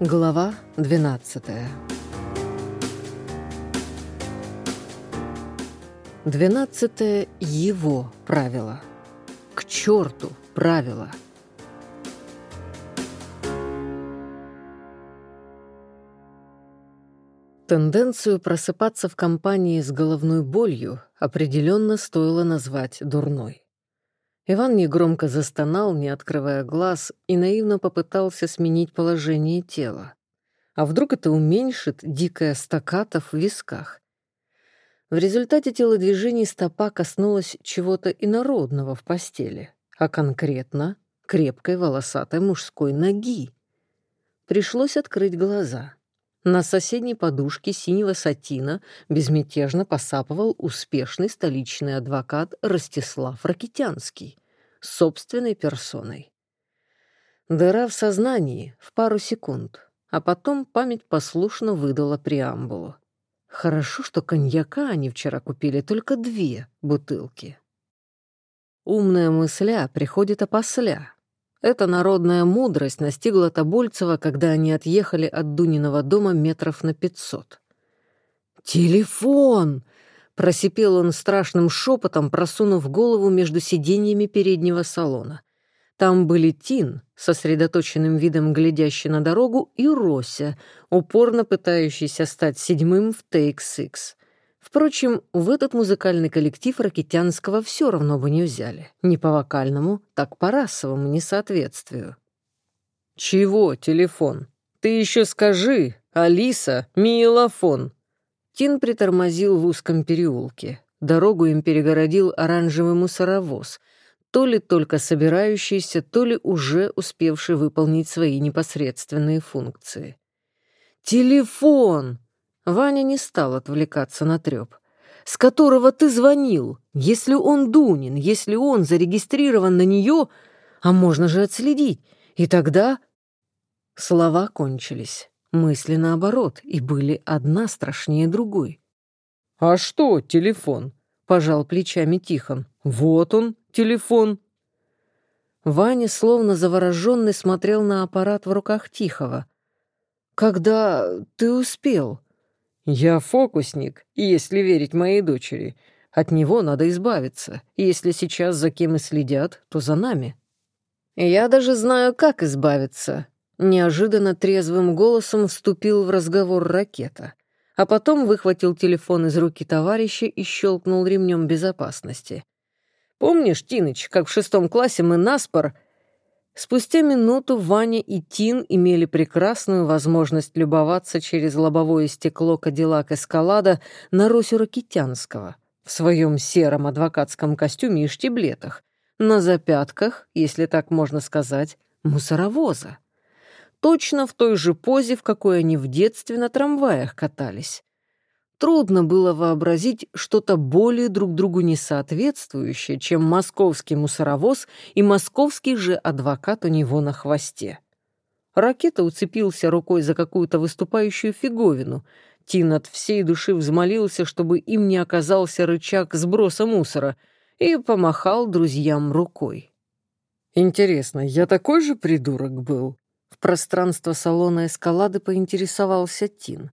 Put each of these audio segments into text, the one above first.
Глава 12 Двенадцатое — его правило. К черту правило. Тенденцию просыпаться в компании с головной болью определенно стоило назвать дурной. Иван негромко застонал, не открывая глаз, и наивно попытался сменить положение тела. А вдруг это уменьшит дикая стаката в висках? В результате телодвижений стопа коснулась чего-то инородного в постели, а конкретно крепкой волосатой мужской ноги. Пришлось открыть глаза. На соседней подушке синего сатина безмятежно посапывал успешный столичный адвокат Ростислав Ракитянский собственной персоной. Дыра в сознании в пару секунд, а потом память послушно выдала преамбулу. Хорошо, что коньяка они вчера купили только две бутылки. Умная мысля приходит опосля. Эта народная мудрость настигла Тобольцева, когда они отъехали от Дуниного дома метров на пятьсот. «Телефон!» — просипел он страшным шепотом, просунув голову между сиденьями переднего салона. Там были Тин, сосредоточенным видом глядящий на дорогу, и Рося, упорно пытающийся стать седьмым в Take Six. Впрочем, в этот музыкальный коллектив Ракитянского все равно бы не взяли. Не по вокальному, так по расовому несоответствию. «Чего телефон? Ты еще скажи, Алиса, миелофон!» Тин притормозил в узком переулке. Дорогу им перегородил оранжевый мусоровоз, то ли только собирающийся, то ли уже успевший выполнить свои непосредственные функции. «Телефон!» Ваня не стал отвлекаться на трёп. «С которого ты звонил? Если он Дунин, если он зарегистрирован на неё, а можно же отследить, и тогда...» Слова кончились, мысли наоборот, и были одна страшнее другой. «А что телефон?» — пожал плечами Тихон. «Вот он, телефон». Ваня, словно завороженный, смотрел на аппарат в руках Тихого. «Когда ты успел?» «Я фокусник, если верить моей дочери. От него надо избавиться. Если сейчас за кем и следят, то за нами». «Я даже знаю, как избавиться», — неожиданно трезвым голосом вступил в разговор ракета, а потом выхватил телефон из руки товарища и щелкнул ремнем безопасности. «Помнишь, Тиныч, как в шестом классе мы наспор...» Спустя минуту Ваня и Тин имели прекрасную возможность любоваться через лобовое стекло Кадиллак Эскалада на Росю Ракитянского в своем сером адвокатском костюме и штиблетах, на запятках, если так можно сказать, мусоровоза. Точно в той же позе, в какой они в детстве на трамваях катались. Трудно было вообразить что-то более друг другу несоответствующее, чем московский мусоровоз и московский же адвокат у него на хвосте. Ракета уцепился рукой за какую-то выступающую фиговину. Тин от всей души взмолился, чтобы им не оказался рычаг сброса мусора, и помахал друзьям рукой. «Интересно, я такой же придурок был?» В пространство салона эскалады поинтересовался Тин.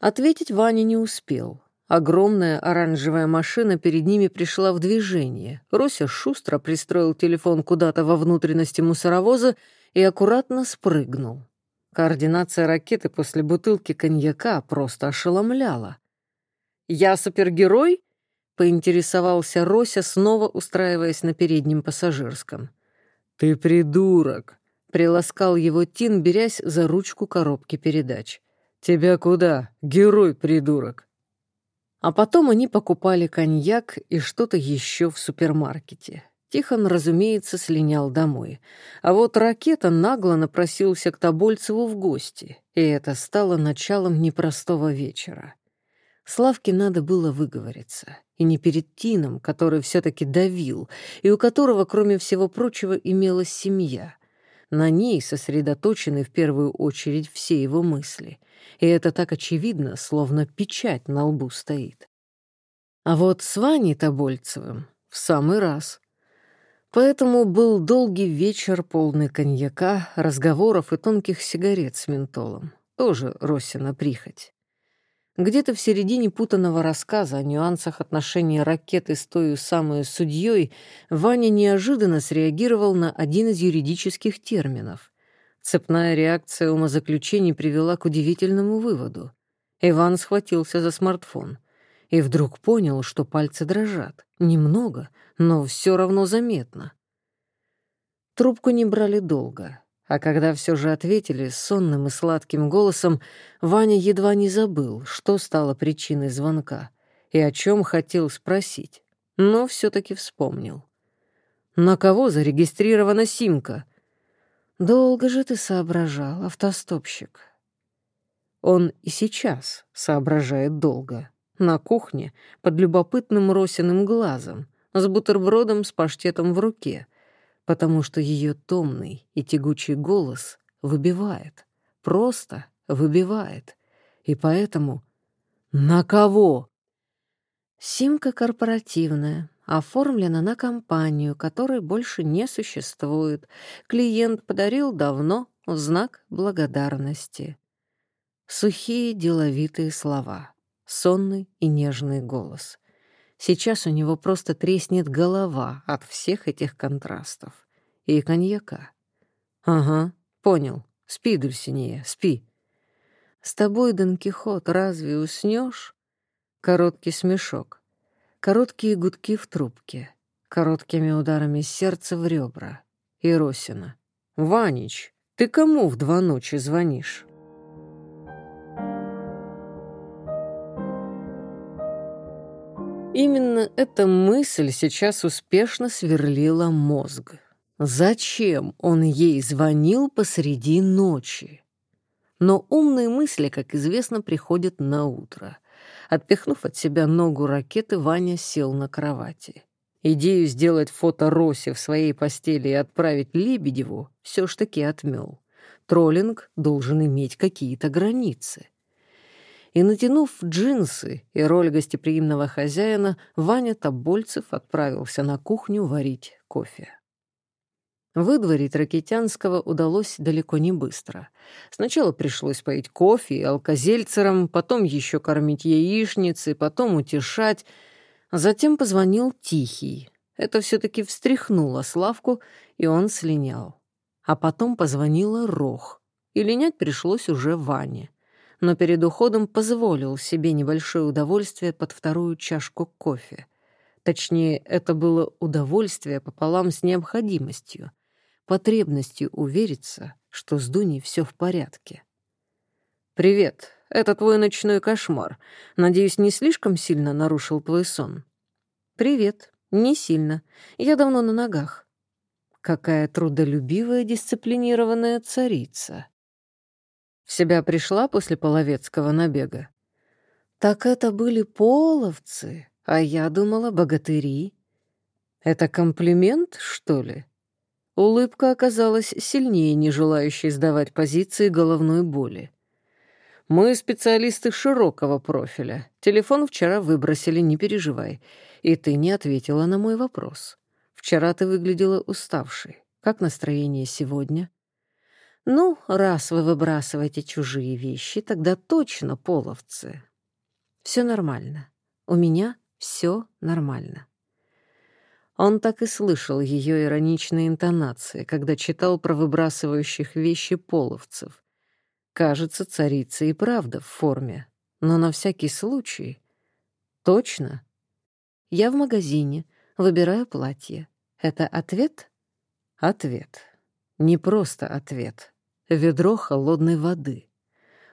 Ответить Ваня не успел. Огромная оранжевая машина перед ними пришла в движение. Рося шустро пристроил телефон куда-то во внутренности мусоровоза и аккуратно спрыгнул. Координация ракеты после бутылки коньяка просто ошеломляла. «Я супергерой?» — поинтересовался Рося, снова устраиваясь на переднем пассажирском. «Ты придурок!» — приласкал его Тин, берясь за ручку коробки передач. «Тебя куда, герой-придурок?» А потом они покупали коньяк и что-то еще в супермаркете. Тихон, разумеется, слинял домой. А вот ракета нагло напросился к Тобольцеву в гости, и это стало началом непростого вечера. Славке надо было выговориться. И не перед Тином, который все-таки давил, и у которого, кроме всего прочего, имелась семья. На ней сосредоточены в первую очередь все его мысли — и это так очевидно, словно печать на лбу стоит. А вот с Ваней Тобольцевым в самый раз. Поэтому был долгий вечер, полный коньяка, разговоров и тонких сигарет с ментолом. Тоже Росина прихоть. Где-то в середине путанного рассказа о нюансах отношений ракеты с той самой судьей Ваня неожиданно среагировал на один из юридических терминов. Цепная реакция умозаключений привела к удивительному выводу. Иван схватился за смартфон и вдруг понял, что пальцы дрожат. Немного, но все равно заметно. Трубку не брали долго. А когда все же ответили сонным и сладким голосом, Ваня едва не забыл, что стало причиной звонка и о чем хотел спросить, но все-таки вспомнил. «На кого зарегистрирована симка?» «Долго же ты соображал, автостопщик». Он и сейчас соображает долго. На кухне, под любопытным Росиным глазом, с бутербродом с паштетом в руке — потому что ее томный и тягучий голос выбивает, просто выбивает. И поэтому «На кого?» Симка корпоративная, оформлена на компанию, которой больше не существует. Клиент подарил давно в знак благодарности. Сухие деловитые слова, сонный и нежный голос. Сейчас у него просто треснет голова от всех этих контрастов. И коньяка. Ага, понял. Спи, Дульсинея, спи. С тобой, Дон Кихот, разве уснешь? Короткий смешок. Короткие гудки в трубке. Короткими ударами сердца в ребра. И Росина. «Ванич, ты кому в два ночи звонишь?» Именно эта мысль сейчас успешно сверлила мозг. Зачем он ей звонил посреди ночи? Но умные мысли, как известно, приходят на утро. Отпихнув от себя ногу ракеты, Ваня сел на кровати. Идею сделать фото Роси в своей постели и отправить Лебедеву все ж таки отмел. Троллинг должен иметь какие-то границы и, натянув джинсы и роль гостеприимного хозяина, Ваня Тобольцев отправился на кухню варить кофе. Выдворить Ракетянского удалось далеко не быстро. Сначала пришлось поить кофе и алкозельцером, потом еще кормить яичницы, потом утешать. Затем позвонил Тихий. Это все-таки встряхнуло Славку, и он слинял. А потом позвонила Рох, и линять пришлось уже Ване но перед уходом позволил себе небольшое удовольствие под вторую чашку кофе. Точнее, это было удовольствие пополам с необходимостью, потребностью увериться, что с Дуней все в порядке. «Привет, это твой ночной кошмар. Надеюсь, не слишком сильно нарушил твой сон?» «Привет, не сильно. Я давно на ногах». Какая трудолюбивая, дисциплинированная царица. В себя пришла после половецкого набега. Так это были половцы, а я думала богатыри. Это комплимент, что ли? Улыбка оказалась сильнее не желающей сдавать позиции головной боли. Мы специалисты широкого профиля. Телефон вчера выбросили, не переживай. И ты не ответила на мой вопрос. Вчера ты выглядела уставшей. Как настроение сегодня? Ну, раз вы выбрасываете чужие вещи, тогда точно половцы. Все нормально. У меня все нормально. Он так и слышал ее ироничные интонации, когда читал про выбрасывающих вещи половцев. Кажется, царица и правда в форме, но на всякий случай. Точно? Я в магазине, выбираю платье. Это ответ? Ответ. Не просто ответ. Ведро холодной воды.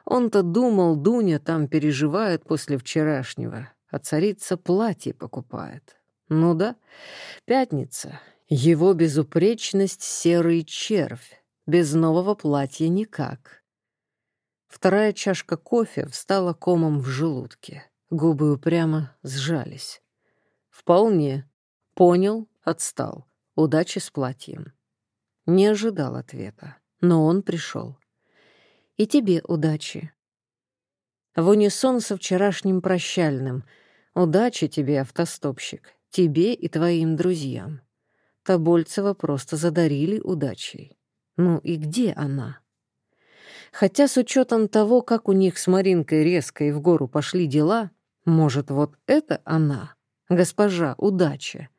Он-то думал, Дуня там переживает после вчерашнего, а царица платье покупает. Ну да, пятница. Его безупречность — серый червь. Без нового платья никак. Вторая чашка кофе встала комом в желудке. Губы упрямо сжались. Вполне. Понял, отстал. Удачи с платьем. Не ожидал ответа, но он пришел. И тебе удачи. В унисон со вчерашним прощальным. Удачи тебе, автостопщик, тебе и твоим друзьям. Тобольцева просто задарили удачей. Ну и где она? Хотя с учетом того, как у них с Маринкой резко и в гору пошли дела, может, вот это она, госпожа удача,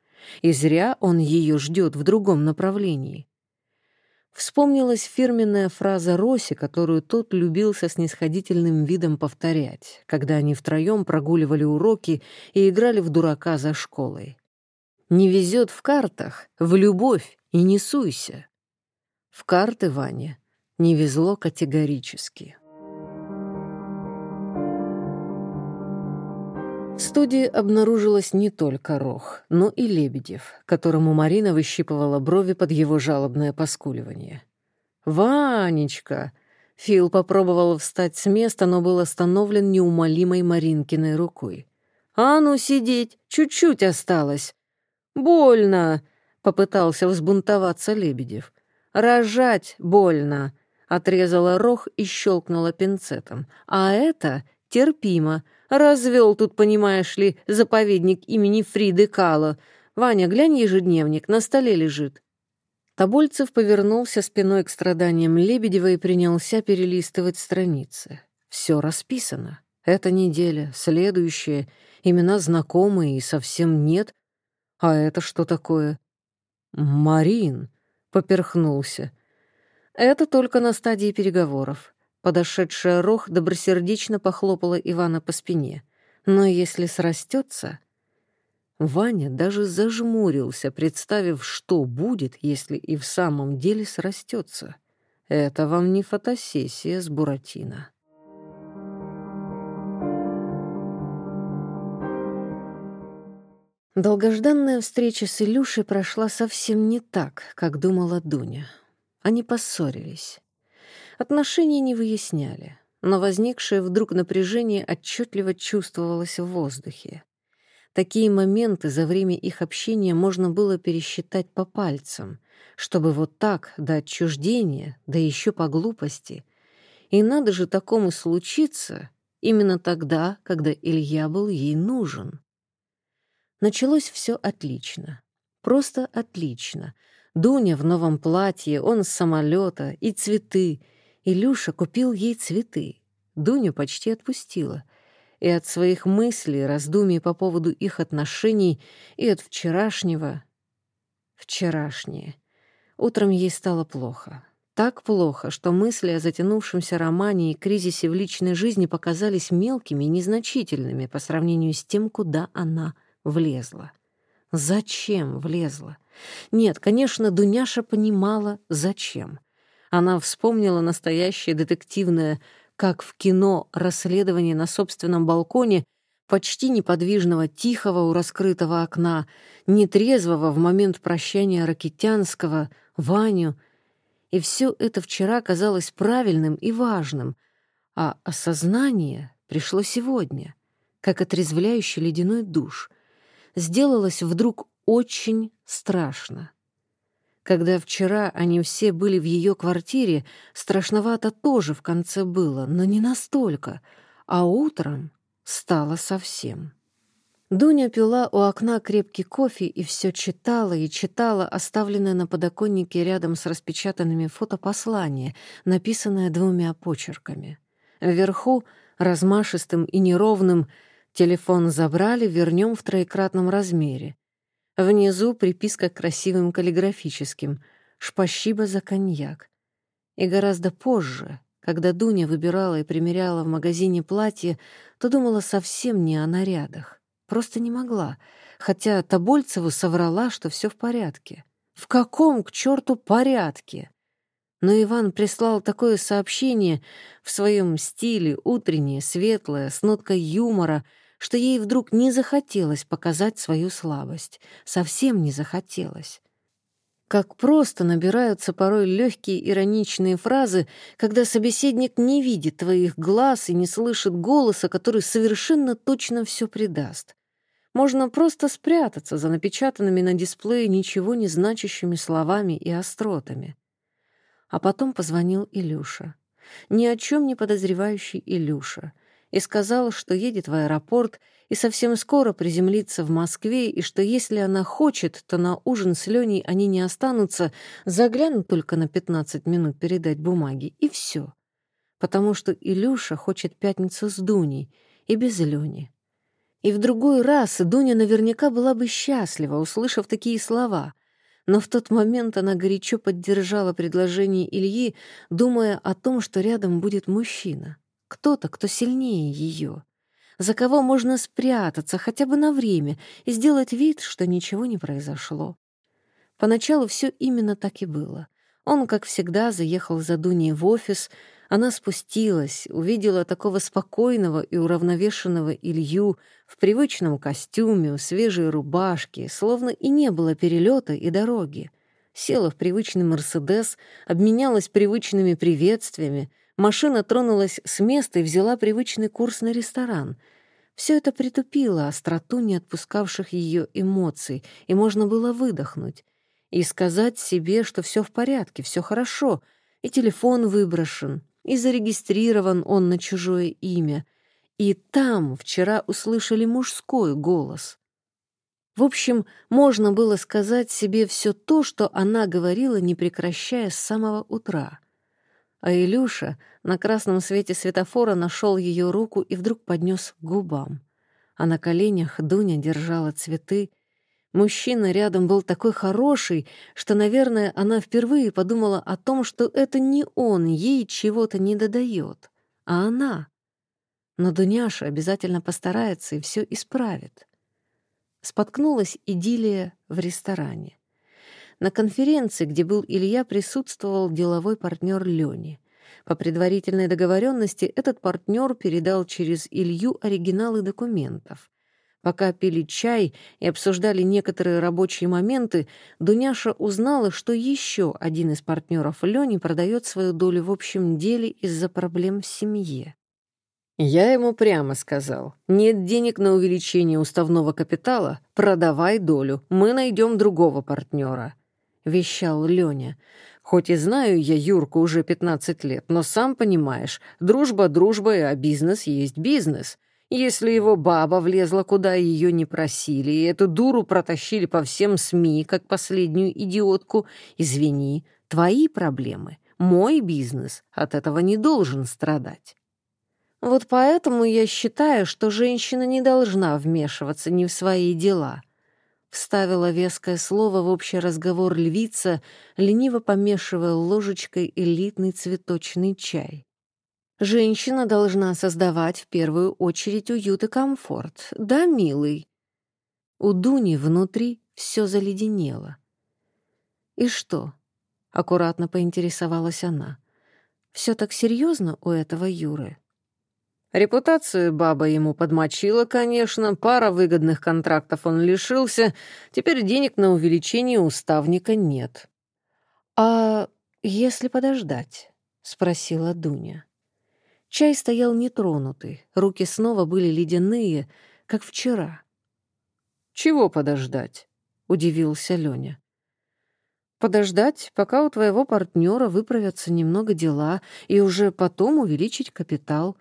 и зря он ее ждет в другом направлении. Вспомнилась фирменная фраза Роси, которую тот любил со снисходительным видом повторять, когда они втроем прогуливали уроки и играли в дурака за школой. «Не везет в картах, в любовь и не суйся. В карты Ване не везло категорически. В студии обнаружилась не только Рох, но и Лебедев, которому Марина выщипывала брови под его жалобное поскуливание. «Ванечка!» Фил попробовал встать с места, но был остановлен неумолимой Маринкиной рукой. «А ну сидеть! Чуть-чуть осталось!» «Больно!» Попытался взбунтоваться Лебедев. «Рожать больно!» Отрезала рог и щелкнула пинцетом. «А это терпимо. Развел тут, понимаешь ли, заповедник имени Фриды Кало. Ваня, глянь ежедневник, на столе лежит». Тобольцев повернулся спиной к страданиям Лебедева и принялся перелистывать страницы. Все расписано. Эта неделя, следующая, имена знакомые и совсем нет. А это что такое? «Марин», — поперхнулся. Это только на стадии переговоров. Подошедшая Рох добросердечно похлопала Ивана по спине. Но если срастется... Ваня даже зажмурился, представив, что будет, если и в самом деле срастется. Это вам не фотосессия с Буратино. Долгожданная встреча с Илюшей прошла совсем не так, как думала Дуня. Они поссорились. Отношения не выясняли, но возникшее вдруг напряжение отчетливо чувствовалось в воздухе. Такие моменты за время их общения можно было пересчитать по пальцам, чтобы вот так, до отчуждения, да еще по глупости. И надо же такому случиться именно тогда, когда Илья был ей нужен. Началось все отлично. Просто отлично. Дуня в новом платье, он с самолета и цветы. Илюша купил ей цветы. Дуню почти отпустила. И от своих мыслей, раздумий по поводу их отношений, и от вчерашнего... Вчерашнее. Утром ей стало плохо. Так плохо, что мысли о затянувшемся романе и кризисе в личной жизни показались мелкими и незначительными по сравнению с тем, куда она влезла. Зачем влезла? Нет, конечно, Дуняша понимала, зачем. Она вспомнила настоящее детективное, как в кино, расследование на собственном балконе, почти неподвижного, тихого у раскрытого окна, нетрезвого в момент прощания Ракитянского, Ваню. И все это вчера казалось правильным и важным, а осознание пришло сегодня, как отрезвляющий ледяной душ — сделалось вдруг очень страшно. Когда вчера они все были в ее квартире, страшновато тоже в конце было, но не настолько, а утром стало совсем. Дуня пила у окна крепкий кофе и все читала и читала оставленное на подоконнике рядом с распечатанными фотопослание, написанное двумя почерками. Вверху, размашистым и неровным, Телефон забрали, вернем в троекратном размере. Внизу приписка красивым каллиграфическим «Шпасибо за коньяк». И гораздо позже, когда Дуня выбирала и примеряла в магазине платье, то думала совсем не о нарядах. Просто не могла, хотя Тобольцеву соврала, что все в порядке. В каком, к черту, порядке? Но Иван прислал такое сообщение в своем стиле, утреннее, светлое, с ноткой юмора — что ей вдруг не захотелось показать свою слабость. Совсем не захотелось. Как просто набираются порой легкие ироничные фразы, когда собеседник не видит твоих глаз и не слышит голоса, который совершенно точно все придаст. Можно просто спрятаться за напечатанными на дисплее ничего не значащими словами и остротами. А потом позвонил Илюша. Ни о чем не подозревающий Илюша — и сказал, что едет в аэропорт и совсем скоро приземлится в Москве, и что если она хочет, то на ужин с Леней они не останутся, заглянут только на 15 минут передать бумаги, и все. Потому что Илюша хочет пятницу с Дуней и без Лени. И в другой раз Дуня наверняка была бы счастлива, услышав такие слова. Но в тот момент она горячо поддержала предложение Ильи, думая о том, что рядом будет мужчина. Кто-то, кто сильнее ее за кого можно спрятаться хотя бы на время и сделать вид, что ничего не произошло. Поначалу все именно так и было. Он, как всегда, заехал за Дуней в офис, она спустилась, увидела такого спокойного и уравновешенного Илью в привычном костюме, в свежей рубашке, словно и не было перелета и дороги. Села в привычный «Мерседес», обменялась привычными приветствиями, Машина тронулась с места и взяла привычный курс на ресторан. Все это притупило остроту не отпускавших ее эмоций, и можно было выдохнуть. И сказать себе, что все в порядке, все хорошо, и телефон выброшен, и зарегистрирован он на чужое имя. И там вчера услышали мужской голос. В общем, можно было сказать себе все то, что она говорила, не прекращая с самого утра — а Илюша на красном свете светофора нашел ее руку и вдруг поднес к губам. А на коленях Дуня держала цветы. Мужчина рядом был такой хороший, что, наверное, она впервые подумала о том, что это не он ей чего-то не додает, а она. Но Дуняша обязательно постарается и все исправит. Споткнулась идиллия в ресторане. На конференции, где был Илья, присутствовал деловой партнер Лёни. По предварительной договоренности этот партнер передал через Илью оригиналы документов. Пока пили чай и обсуждали некоторые рабочие моменты, Дуняша узнала, что еще один из партнеров Лёни продает свою долю в общем деле из-за проблем в семье. Я ему прямо сказал, нет денег на увеличение уставного капитала, продавай долю, мы найдем другого партнера вещал Лёня. «Хоть и знаю я Юрку уже 15 лет, но сам понимаешь, дружба дружбой, а бизнес есть бизнес. Если его баба влезла, куда ее не просили, и эту дуру протащили по всем СМИ, как последнюю идиотку, извини, твои проблемы, мой бизнес от этого не должен страдать». Вот поэтому я считаю, что женщина не должна вмешиваться ни в свои дела — Вставила веское слово в общий разговор львица, лениво помешивая ложечкой элитный цветочный чай. Женщина должна создавать в первую очередь уют и комфорт. Да, милый? У Дуни внутри все заледенело. «И что?» — аккуратно поинтересовалась она. «Все так серьезно у этого Юры?» Репутацию баба ему подмочила, конечно, пара выгодных контрактов он лишился, теперь денег на увеличение уставника нет. «А если подождать?» — спросила Дуня. Чай стоял нетронутый, руки снова были ледяные, как вчера. «Чего подождать?» — удивился Лёня. «Подождать, пока у твоего партнера выправятся немного дела, и уже потом увеличить капитал».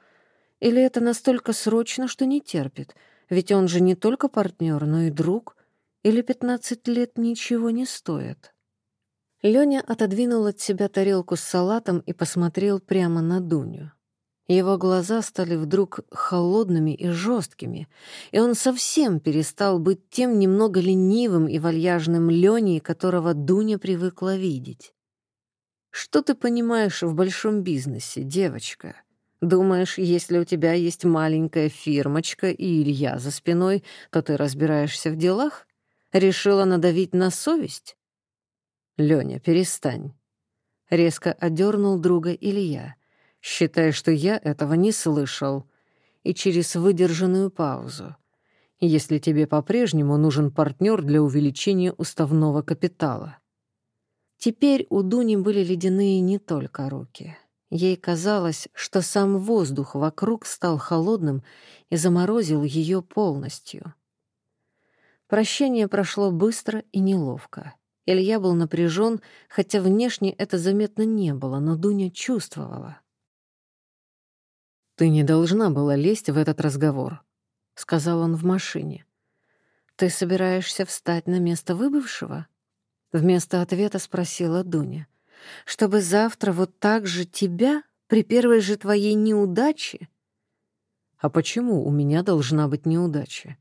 Или это настолько срочно, что не терпит? Ведь он же не только партнер, но и друг. Или пятнадцать лет ничего не стоит? Лёня отодвинул от себя тарелку с салатом и посмотрел прямо на Дуню. Его глаза стали вдруг холодными и жесткими, и он совсем перестал быть тем немного ленивым и вальяжным Леней, которого Дуня привыкла видеть. «Что ты понимаешь в большом бизнесе, девочка?» Думаешь, если у тебя есть маленькая фирмочка и Илья за спиной, то ты разбираешься в делах? Решила надавить на совесть? Лёня, перестань. Резко одернул друга Илья. Считай, что я этого не слышал. И через выдержанную паузу. Если тебе по-прежнему нужен партнер для увеличения уставного капитала. Теперь у Дуни были ледяные не только руки. Ей казалось, что сам воздух вокруг стал холодным и заморозил ее полностью. Прощение прошло быстро и неловко. Илья был напряжен, хотя внешне это заметно не было, но Дуня чувствовала. «Ты не должна была лезть в этот разговор», — сказал он в машине. «Ты собираешься встать на место выбывшего?» Вместо ответа спросила Дуня. «Чтобы завтра вот так же тебя, при первой же твоей неудаче?» «А почему у меня должна быть неудача?»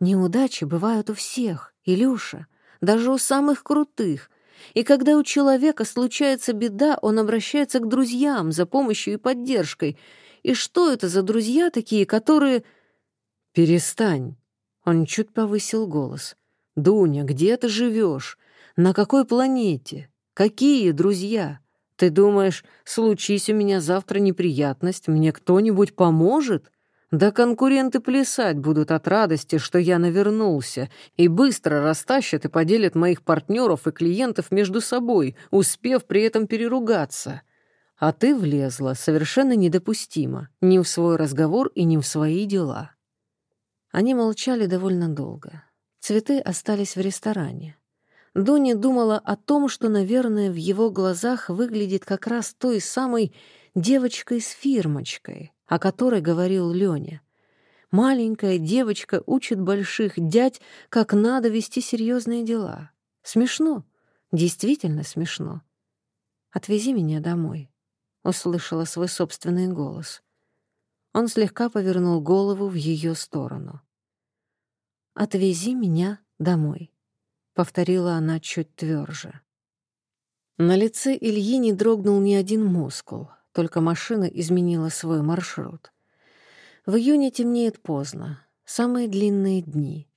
«Неудачи бывают у всех, Илюша, даже у самых крутых, и когда у человека случается беда, он обращается к друзьям за помощью и поддержкой. И что это за друзья такие, которые... «Перестань!» Он чуть повысил голос. «Дуня, где ты живешь? На какой планете? Какие друзья? Ты думаешь, случись у меня завтра неприятность, мне кто-нибудь поможет?» Да конкуренты плясать будут от радости, что я навернулся, и быстро растащат и поделят моих партнеров и клиентов между собой, успев при этом переругаться. А ты влезла совершенно недопустимо, ни в свой разговор и ни в свои дела. Они молчали довольно долго. Цветы остались в ресторане. Дуня думала о том, что, наверное, в его глазах выглядит как раз той самой девочкой с фирмочкой, о которой говорил Лёня. Маленькая девочка учит больших дядь, как надо вести серьезные дела. Смешно, действительно смешно. «Отвези меня домой», — услышала свой собственный голос. Он слегка повернул голову в ее сторону. «Отвези меня домой», — повторила она чуть тверже. На лице Ильи не дрогнул ни один мускул — только машина изменила свой маршрут. В июне темнеет поздно, самые длинные дни.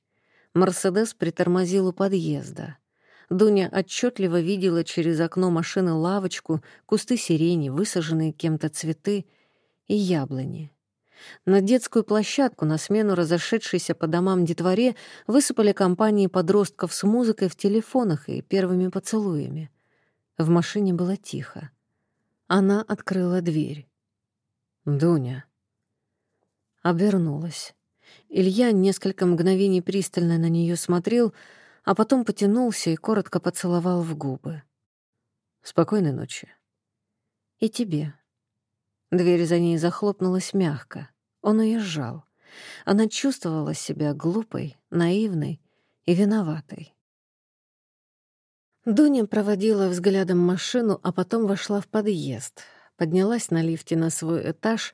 Мерседес притормозил у подъезда. Дуня отчетливо видела через окно машины лавочку, кусты сирени, высаженные кем-то цветы и яблони. На детскую площадку на смену разошедшейся по домам детворе высыпали компании подростков с музыкой в телефонах и первыми поцелуями. В машине было тихо. Она открыла дверь. «Дуня». Обернулась. Илья несколько мгновений пристально на нее смотрел, а потом потянулся и коротко поцеловал в губы. «Спокойной ночи». «И тебе». Дверь за ней захлопнулась мягко. Он уезжал. Она чувствовала себя глупой, наивной и виноватой. Дуня проводила взглядом машину, а потом вошла в подъезд, поднялась на лифте на свой этаж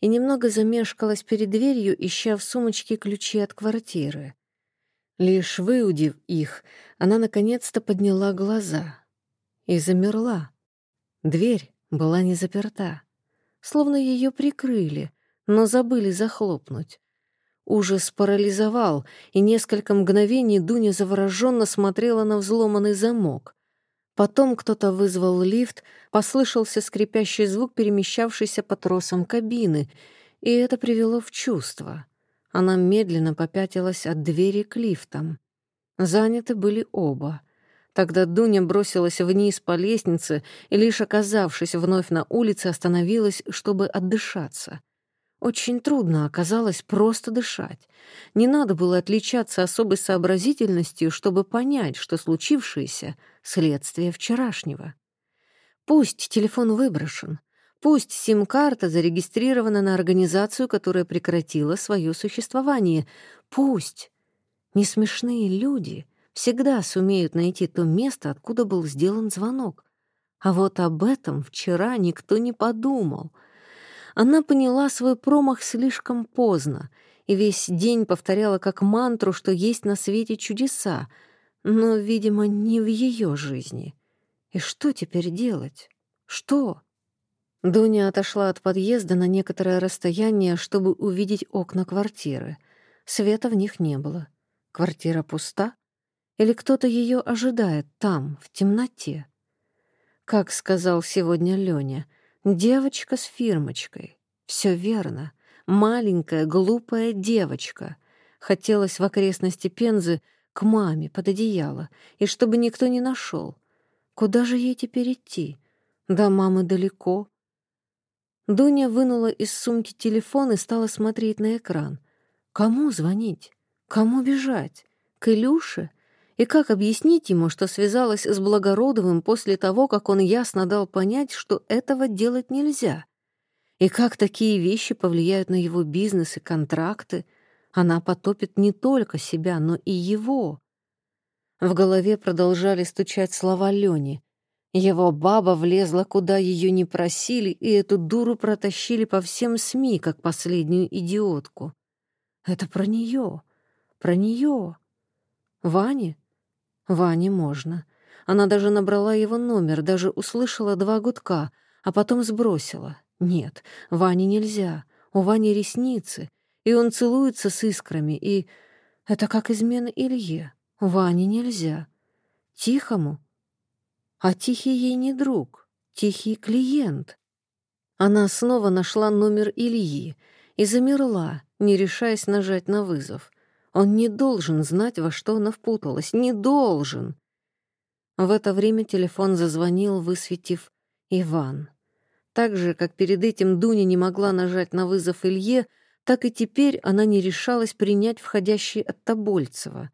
и немного замешкалась перед дверью, ища в сумочке ключи от квартиры. Лишь выудив их, она наконец-то подняла глаза и замерла. Дверь была не заперта, словно ее прикрыли, но забыли захлопнуть. Ужас парализовал, и несколько мгновений Дуня завороженно смотрела на взломанный замок. Потом кто-то вызвал лифт, послышался скрипящий звук, перемещавшийся по тросам кабины, и это привело в чувство. Она медленно попятилась от двери к лифтам. Заняты были оба. Тогда Дуня бросилась вниз по лестнице и, лишь оказавшись вновь на улице, остановилась, чтобы отдышаться. Очень трудно оказалось просто дышать. Не надо было отличаться особой сообразительностью, чтобы понять, что случившееся — следствие вчерашнего. Пусть телефон выброшен, пусть сим-карта зарегистрирована на организацию, которая прекратила свое существование, пусть. Несмешные люди всегда сумеют найти то место, откуда был сделан звонок. А вот об этом вчера никто не подумал — она поняла свой промах слишком поздно и весь день повторяла как мантру, что есть на свете чудеса, но, видимо, не в ее жизни. И что теперь делать? Что? Дуня отошла от подъезда на некоторое расстояние, чтобы увидеть окна квартиры. Света в них не было. Квартира пуста? Или кто-то ее ожидает там, в темноте? Как сказал сегодня Лёня, Девочка с фирмочкой. Все верно. Маленькая, глупая девочка. Хотелось в окрестности Пензы к маме под одеяло, и чтобы никто не нашел. Куда же ей теперь идти? До мамы далеко. Дуня вынула из сумки телефон и стала смотреть на экран. Кому звонить? Кому бежать? К Илюше? И как объяснить ему, что связалась с Благородовым после того, как он ясно дал понять, что этого делать нельзя? И как такие вещи повлияют на его бизнес и контракты? Она потопит не только себя, но и его. В голове продолжали стучать слова Лёни. Его баба влезла, куда ее не просили, и эту дуру протащили по всем СМИ, как последнюю идиотку. Это про нее, про нее. Ване? Ване можно. Она даже набрала его номер, даже услышала два гудка, а потом сбросила. Нет, Ване нельзя. У Вани ресницы, и он целуется с искрами, и... Это как измена Илье. Ване нельзя. Тихому? А Тихий ей не друг. Тихий клиент. Она снова нашла номер Ильи и замерла, не решаясь нажать на вызов. Он не должен знать, во что она впуталась. Не должен. В это время телефон зазвонил, высветив «Иван». Так же, как перед этим Дуня не могла нажать на вызов Илье, так и теперь она не решалась принять входящий от Тобольцева.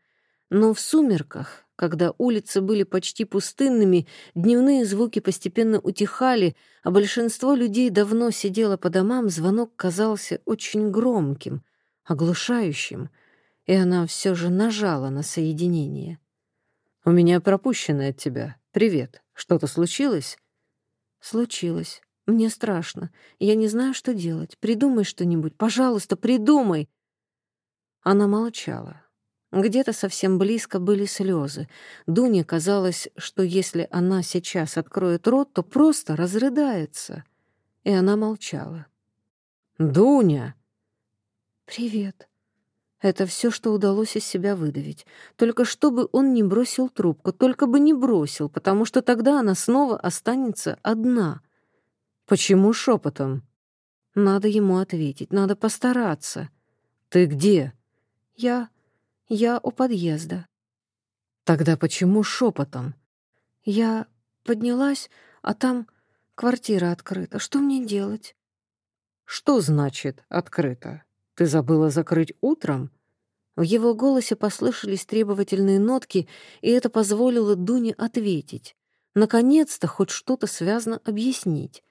Но в сумерках, когда улицы были почти пустынными, дневные звуки постепенно утихали, а большинство людей давно сидело по домам, звонок казался очень громким, оглушающим, и она все же нажала на соединение. «У меня пропущено от тебя. Привет. Что-то случилось?» «Случилось. Мне страшно. Я не знаю, что делать. Придумай что-нибудь. Пожалуйста, придумай!» Она молчала. Где-то совсем близко были слезы. Дуне казалось, что если она сейчас откроет рот, то просто разрыдается. И она молчала. «Дуня!» «Привет». Это все, что удалось из себя выдавить. Только чтобы он не бросил трубку, только бы не бросил, потому что тогда она снова останется одна — Почему шепотом? Надо ему ответить, надо постараться. Ты где? Я... я у подъезда. Тогда почему шепотом? Я поднялась, а там квартира открыта. Что мне делать? Что значит «открыто»? Ты забыла закрыть утром? В его голосе послышались требовательные нотки, и это позволило Дуне ответить. Наконец-то хоть что-то связано объяснить.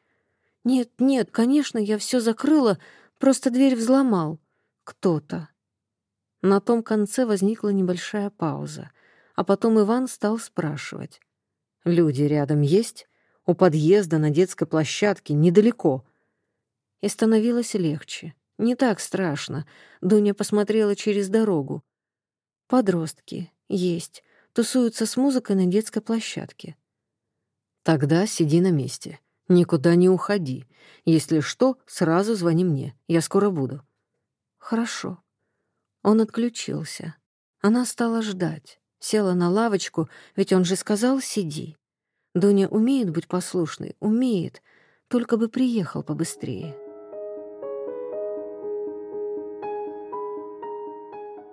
«Нет, нет, конечно, я все закрыла, просто дверь взломал. Кто-то». На том конце возникла небольшая пауза, а потом Иван стал спрашивать. «Люди рядом есть? У подъезда на детской площадке, недалеко». И становилось легче. Не так страшно. Дуня посмотрела через дорогу. «Подростки. Есть. Тусуются с музыкой на детской площадке». «Тогда сиди на месте. «Никуда не уходи. Если что, сразу звони мне. Я скоро буду». «Хорошо». Он отключился. Она стала ждать. Села на лавочку, ведь он же сказал «сиди». Дуня умеет быть послушной, умеет, только бы приехал побыстрее.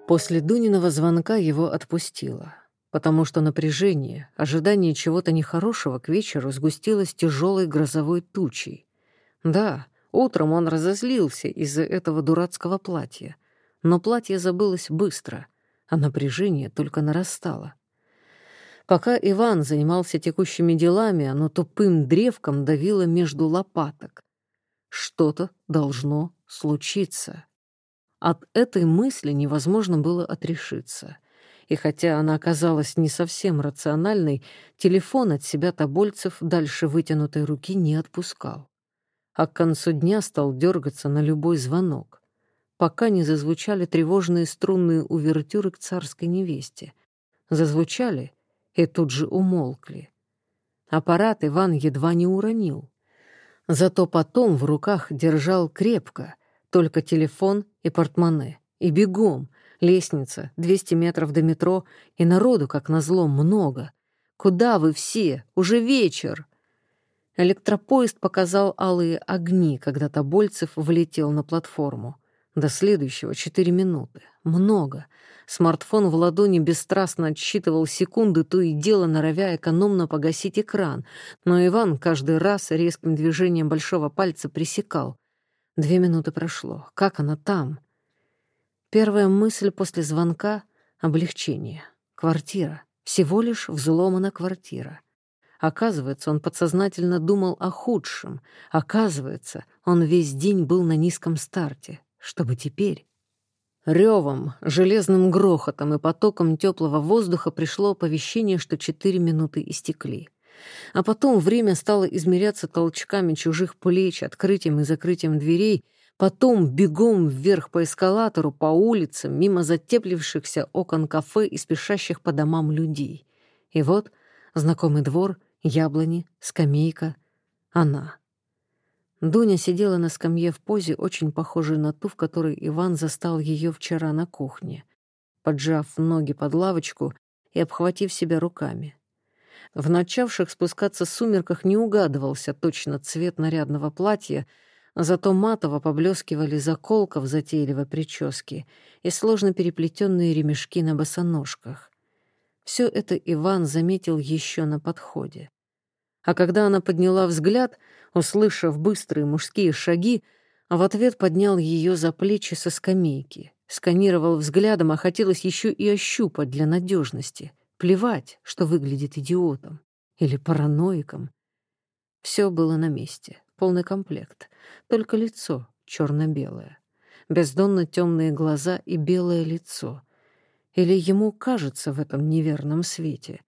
После Дуниного звонка его отпустила потому что напряжение, ожидание чего-то нехорошего к вечеру сгустилось тяжелой грозовой тучей. Да, утром он разозлился из-за этого дурацкого платья, но платье забылось быстро, а напряжение только нарастало. Пока Иван занимался текущими делами, оно тупым древком давило между лопаток. Что-то должно случиться. От этой мысли невозможно было отрешиться — и хотя она оказалась не совсем рациональной, телефон от себя Тобольцев дальше вытянутой руки не отпускал. А к концу дня стал дергаться на любой звонок, пока не зазвучали тревожные струнные увертюры к царской невесте. Зазвучали и тут же умолкли. Аппарат Иван едва не уронил. Зато потом в руках держал крепко, только телефон и портмоне. И бегом, Лестница, 200 метров до метро, и народу, как назло, много. Куда вы все? Уже вечер!» Электропоезд показал алые огни, когда Тобольцев влетел на платформу. До следующего четыре минуты. Много. Смартфон в ладони бесстрастно отсчитывал секунды, то и дело норовя экономно погасить экран, но Иван каждый раз резким движением большого пальца пресекал. Две минуты прошло. Как она там? Первая мысль после звонка — облегчение. Квартира. Всего лишь взломана квартира. Оказывается, он подсознательно думал о худшем. Оказывается, он весь день был на низком старте, чтобы теперь... Ревом, железным грохотом и потоком теплого воздуха пришло оповещение, что четыре минуты истекли. А потом время стало измеряться толчками чужих плеч, открытием и закрытием дверей, потом бегом вверх по эскалатору, по улицам, мимо затеплившихся окон кафе и спешащих по домам людей. И вот знакомый двор, яблони, скамейка. Она. Дуня сидела на скамье в позе, очень похожей на ту, в которой Иван застал ее вчера на кухне, поджав ноги под лавочку и обхватив себя руками. В начавших спускаться сумерках не угадывался точно цвет нарядного платья, зато матово поблескивали заколка в затейливой прическе и сложно переплетенные ремешки на босоножках. Все это Иван заметил еще на подходе. А когда она подняла взгляд, услышав быстрые мужские шаги, в ответ поднял ее за плечи со скамейки, сканировал взглядом, а хотелось еще и ощупать для надежности. Плевать, что выглядит идиотом или параноиком. Все было на месте, полный комплект, только лицо черно-белое, бездонно темные глаза и белое лицо — или ему кажется в этом неверном свете?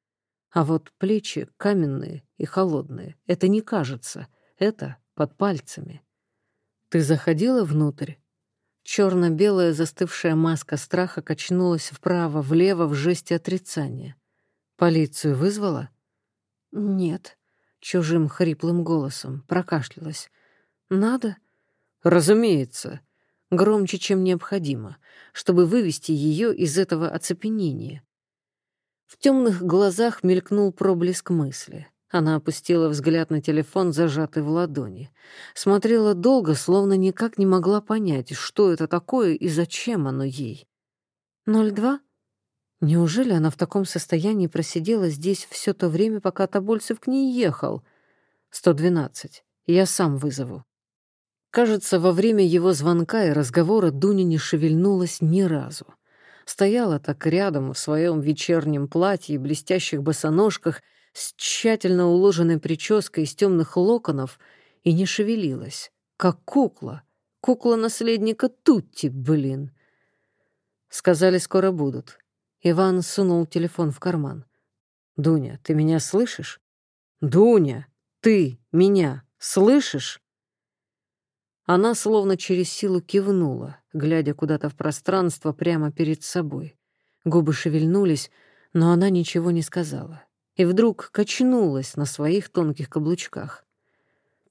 А вот плечи каменные и холодные. Это не кажется. Это под пальцами. Ты заходила внутрь? Черно-белая застывшая маска страха качнулась вправо-влево в жесте отрицания. Полицию вызвала? Нет. Чужим хриплым голосом прокашлялась. Надо? Разумеется громче, чем необходимо, чтобы вывести ее из этого оцепенения. В темных глазах мелькнул проблеск мысли. Она опустила взгляд на телефон, зажатый в ладони. Смотрела долго, словно никак не могла понять, что это такое и зачем оно ей. «Ноль два?» Неужели она в таком состоянии просидела здесь все то время, пока Тобольцев к ней ехал? «Сто двенадцать. Я сам вызову». Кажется, во время его звонка и разговора Дуня не шевельнулась ни разу. Стояла так рядом в своем вечернем платье и блестящих босоножках с тщательно уложенной прической из темных локонов и не шевелилась, как кукла. Кукла наследника Тутти, блин. Сказали, скоро будут. Иван сунул телефон в карман. «Дуня, ты меня слышишь?» «Дуня, ты меня слышишь?» Она словно через силу кивнула, глядя куда-то в пространство прямо перед собой. Губы шевельнулись, но она ничего не сказала. И вдруг качнулась на своих тонких каблучках.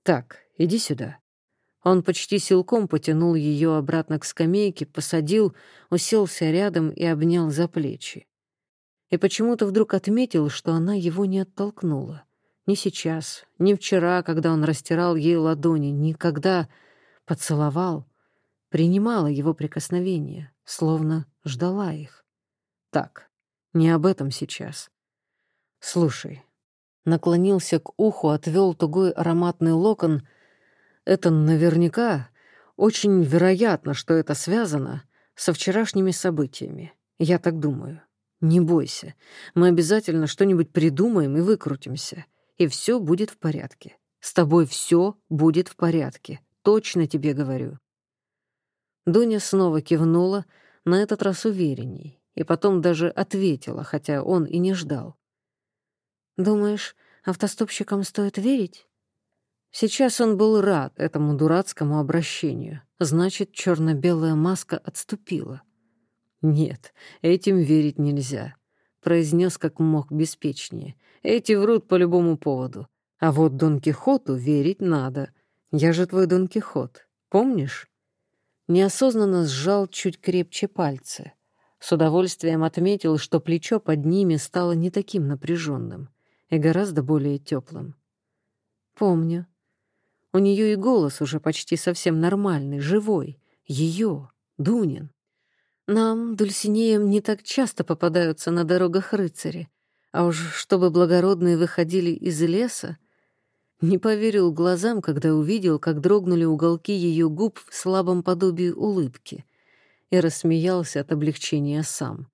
«Так, иди сюда». Он почти силком потянул ее обратно к скамейке, посадил, уселся рядом и обнял за плечи. И почему-то вдруг отметил, что она его не оттолкнула. Ни сейчас, ни вчера, когда он растирал ей ладони, никогда поцеловал, принимала его прикосновения, словно ждала их. Так, не об этом сейчас. Слушай, наклонился к уху, отвел тугой ароматный локон. Это наверняка, очень вероятно, что это связано со вчерашними событиями. Я так думаю. Не бойся, мы обязательно что-нибудь придумаем и выкрутимся, и все будет в порядке. С тобой все будет в порядке точно тебе говорю». Дуня снова кивнула, на этот раз уверенней, и потом даже ответила, хотя он и не ждал. «Думаешь, автостопщикам стоит верить?» Сейчас он был рад этому дурацкому обращению. Значит, черно-белая маска отступила. «Нет, этим верить нельзя», — произнес как мог беспечнее. «Эти врут по любому поводу. А вот Дон Кихоту верить надо. Я же твой Дон Кихот, помнишь?» Неосознанно сжал чуть крепче пальцы. С удовольствием отметил, что плечо под ними стало не таким напряженным и гораздо более теплым. «Помню. У нее и голос уже почти совсем нормальный, живой. Ее, Дунин. Нам, Дульсинеям, не так часто попадаются на дорогах рыцари, а уж чтобы благородные выходили из леса, не поверил глазам, когда увидел, как дрогнули уголки ее губ в слабом подобии улыбки, и рассмеялся от облегчения сам.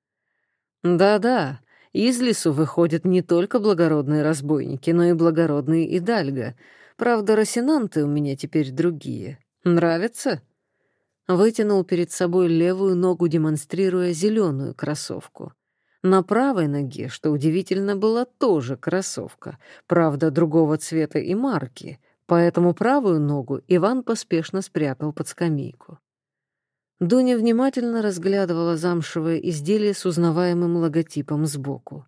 «Да-да, Из лесу выходят не только благородные разбойники, но и благородные идальга. Правда, росинанты у меня теперь другие. Нравится?» Вытянул перед собой левую ногу, демонстрируя зеленую кроссовку. На правой ноге, что удивительно, была тоже кроссовка, правда, другого цвета и марки, поэтому правую ногу Иван поспешно спрятал под скамейку. Дуня внимательно разглядывала замшевое изделие с узнаваемым логотипом сбоку.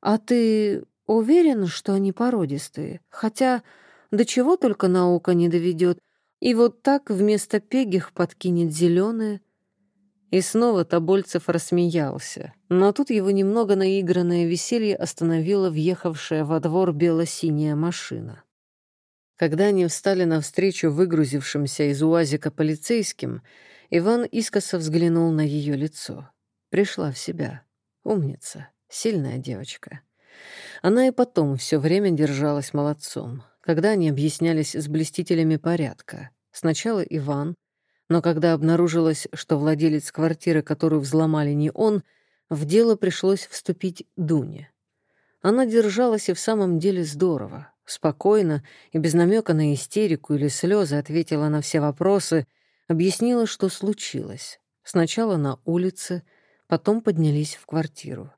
«А ты уверен, что они породистые? Хотя до чего только наука не доведет, и вот так вместо пегих подкинет зеленое. И снова Тобольцев рассмеялся, но тут его немного наигранное веселье остановило въехавшая во двор бело-синяя машина. Когда они встали навстречу выгрузившимся из УАЗика полицейским, Иван искоса взглянул на ее лицо. Пришла в себя. Умница, сильная девочка. Она и потом все время держалась молодцом, когда они объяснялись с блестителями порядка. Сначала Иван, но когда обнаружилось, что владелец квартиры, которую взломали не он, в дело пришлось вступить Дуне. Она держалась и в самом деле здорово, спокойно и без намека на истерику или слезы ответила на все вопросы, объяснила, что случилось. Сначала на улице, потом поднялись в квартиру.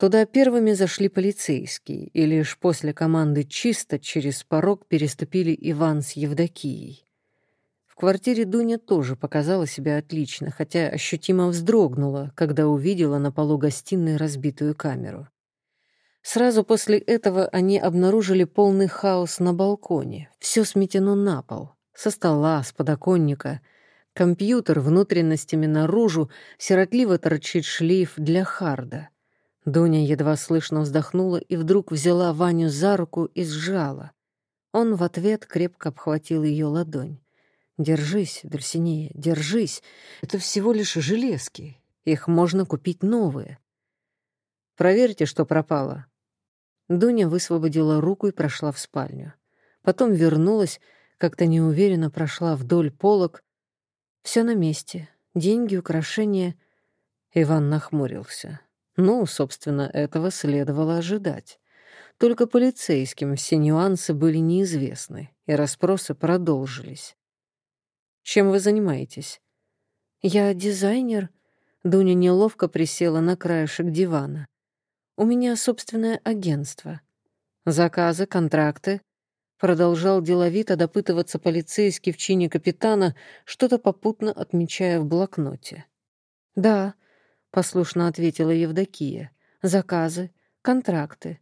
Туда первыми зашли полицейские, и лишь после команды «чисто» через порог переступили Иван с Евдокией квартире Дуня тоже показала себя отлично, хотя ощутимо вздрогнула, когда увидела на полу гостиной разбитую камеру. Сразу после этого они обнаружили полный хаос на балконе. Все сметено на пол. Со стола, с подоконника. Компьютер внутренностями наружу, сиротливо торчит шлейф для харда. Дуня едва слышно вздохнула и вдруг взяла Ваню за руку и сжала. Он в ответ крепко обхватил ее ладонь. Держись, Дульсинея, держись. Это всего лишь железки. Их можно купить новые. Проверьте, что пропало. Дуня высвободила руку и прошла в спальню. Потом вернулась, как-то неуверенно прошла вдоль полок. Все на месте. Деньги, украшения. Иван нахмурился. Ну, собственно, этого следовало ожидать. Только полицейским все нюансы были неизвестны, и расспросы продолжились. Чем вы занимаетесь?» «Я дизайнер». Дуня неловко присела на краешек дивана. «У меня собственное агентство. Заказы, контракты». Продолжал деловито допытываться полицейский в чине капитана, что-то попутно отмечая в блокноте. «Да», — послушно ответила Евдокия. «Заказы, контракты.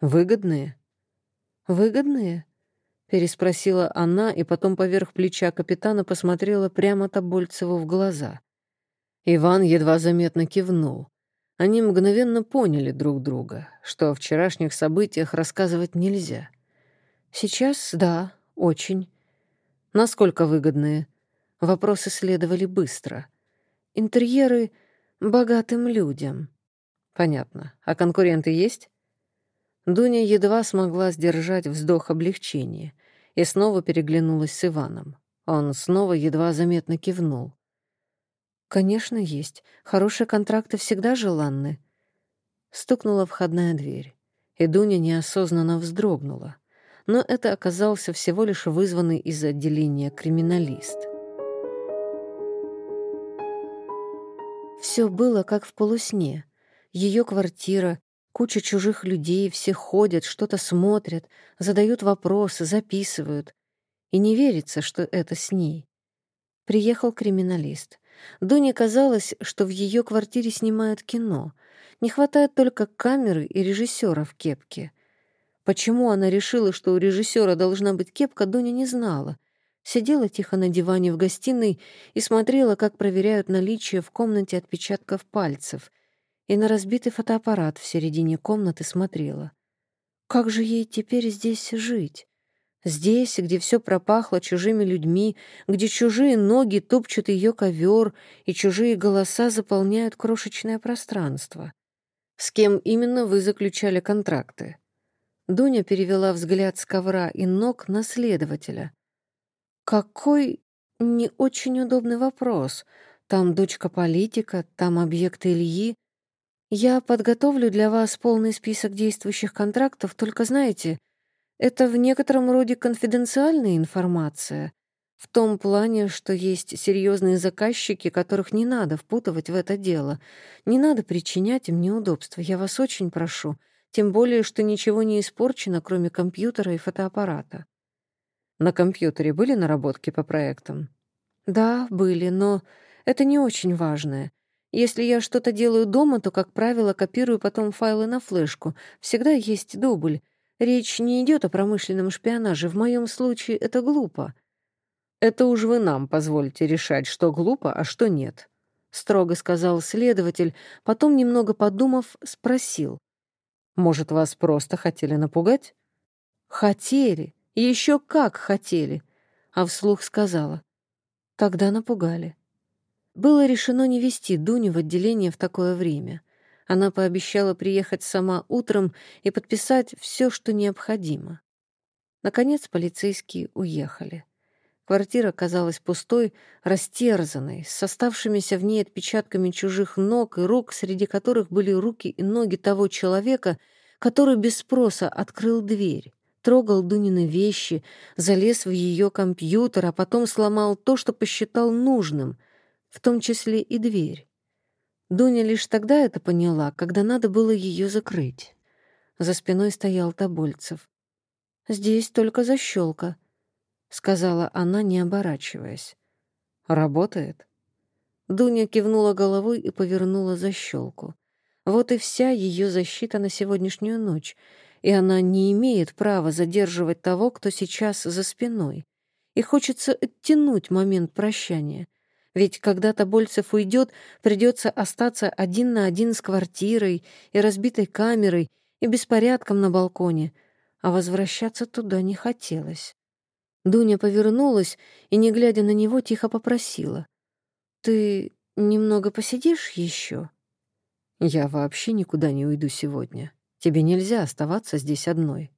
Выгодные?» «Выгодные?» Переспросила она и потом поверх плеча капитана посмотрела прямо Тобольцеву в глаза. Иван едва заметно кивнул. Они мгновенно поняли друг друга, что о вчерашних событиях рассказывать нельзя. Сейчас, да, очень. Насколько выгодные? Вопросы следовали быстро. Интерьеры богатым людям. Понятно. А конкуренты есть? Дуня едва смогла сдержать вздох облегчения и снова переглянулась с Иваном. Он снова едва заметно кивнул. «Конечно, есть. Хорошие контракты всегда желанны». Стукнула входная дверь, и Дуня неосознанно вздрогнула. Но это оказался всего лишь вызванный из отделения криминалист. Все было как в полусне. Ее квартира, Куча чужих людей, все ходят, что-то смотрят, задают вопросы, записывают. И не верится, что это с ней. Приехал криминалист. Дуне казалось, что в ее квартире снимают кино. Не хватает только камеры и режиссера в кепке. Почему она решила, что у режиссера должна быть кепка, Дуня не знала. Сидела тихо на диване в гостиной и смотрела, как проверяют наличие в комнате отпечатков пальцев — и на разбитый фотоаппарат в середине комнаты смотрела. Как же ей теперь здесь жить? Здесь, где все пропахло чужими людьми, где чужие ноги топчут ее ковер и чужие голоса заполняют крошечное пространство. С кем именно вы заключали контракты? Дуня перевела взгляд с ковра и ног на следователя. Какой не очень удобный вопрос. Там дочка политика, там объект Ильи. Я подготовлю для вас полный список действующих контрактов, только знаете, это в некотором роде конфиденциальная информация, в том плане, что есть серьезные заказчики, которых не надо впутывать в это дело. Не надо причинять им неудобства. Я вас очень прошу. Тем более, что ничего не испорчено, кроме компьютера и фотоаппарата. На компьютере были наработки по проектам? Да, были, но это не очень важное. Если я что-то делаю дома, то, как правило, копирую потом файлы на флешку. Всегда есть дубль. Речь не идет о промышленном шпионаже. В моем случае это глупо. «Это уж вы нам позвольте решать, что глупо, а что нет», — строго сказал следователь, потом, немного подумав, спросил. «Может, вас просто хотели напугать?» «Хотели, еще как хотели», а вслух сказала. «Тогда напугали». Было решено не вести Дуню в отделение в такое время. Она пообещала приехать сама утром и подписать все, что необходимо. Наконец полицейские уехали. Квартира казалась пустой, растерзанной, с оставшимися в ней отпечатками чужих ног и рук, среди которых были руки и ноги того человека, который без спроса открыл дверь, трогал Дунины вещи, залез в ее компьютер, а потом сломал то, что посчитал нужным, в том числе и дверь. Дуня лишь тогда это поняла, когда надо было ее закрыть. За спиной стоял Тобольцев. «Здесь только защелка», — сказала она, не оборачиваясь. «Работает?» Дуня кивнула головой и повернула защелку. Вот и вся ее защита на сегодняшнюю ночь, и она не имеет права задерживать того, кто сейчас за спиной. И хочется оттянуть момент прощания. Ведь когда Тобольцев уйдет, придется остаться один на один с квартирой и разбитой камерой и беспорядком на балконе, а возвращаться туда не хотелось. Дуня повернулась и, не глядя на него, тихо попросила. «Ты немного посидишь еще?» «Я вообще никуда не уйду сегодня. Тебе нельзя оставаться здесь одной».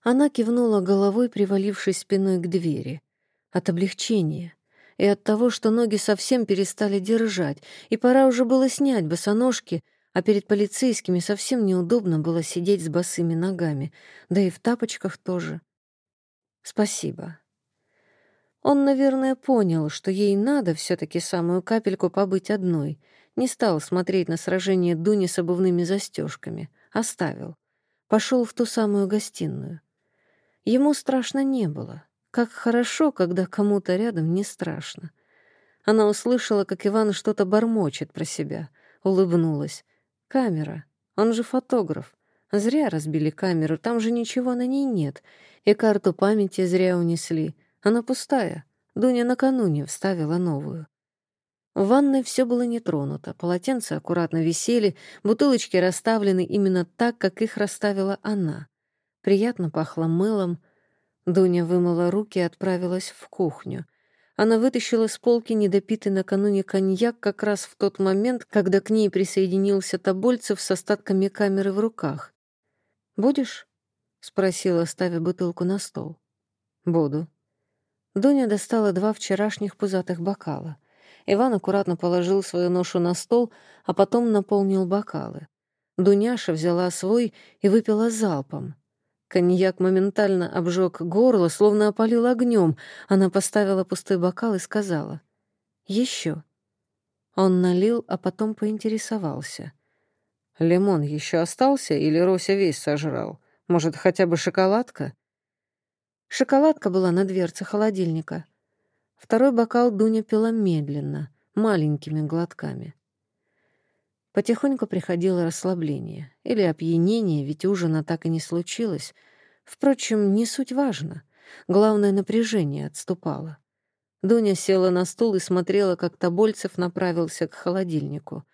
Она кивнула головой, привалившись спиной к двери. От облегчения и от того, что ноги совсем перестали держать, и пора уже было снять босоножки, а перед полицейскими совсем неудобно было сидеть с босыми ногами, да и в тапочках тоже. Спасибо. Он, наверное, понял, что ей надо все таки самую капельку побыть одной. Не стал смотреть на сражение Дуни с обувными застежками. Оставил. Пошел в ту самую гостиную. Ему страшно не было. Как хорошо, когда кому-то рядом не страшно. Она услышала, как Иван что-то бормочет про себя. Улыбнулась. Камера. Он же фотограф. Зря разбили камеру, там же ничего на ней нет. И карту памяти зря унесли. Она пустая. Дуня накануне вставила новую. В ванной все было не тронуто. Полотенца аккуратно висели, бутылочки расставлены именно так, как их расставила она. Приятно пахло мылом. Дуня вымыла руки и отправилась в кухню. Она вытащила с полки недопитый накануне коньяк как раз в тот момент, когда к ней присоединился Тобольцев с остатками камеры в руках. «Будешь?» — спросила, ставя бутылку на стол. «Буду». Дуня достала два вчерашних пузатых бокала. Иван аккуратно положил свою ношу на стол, а потом наполнил бокалы. Дуняша взяла свой и выпила залпом. Коньяк моментально обжег горло, словно опалил огнем. Она поставила пустой бокал и сказала «Еще». Он налил, а потом поинтересовался. Лимон еще остался или Рося весь сожрал? Может, хотя бы шоколадка? Шоколадка была на дверце холодильника. Второй бокал Дуня пила медленно, маленькими глотками. Потихоньку приходило расслабление или опьянение, ведь ужина так и не случилось. Впрочем, не суть важно. Главное, напряжение отступало. Дуня села на стул и смотрела, как Тобольцев направился к холодильнику.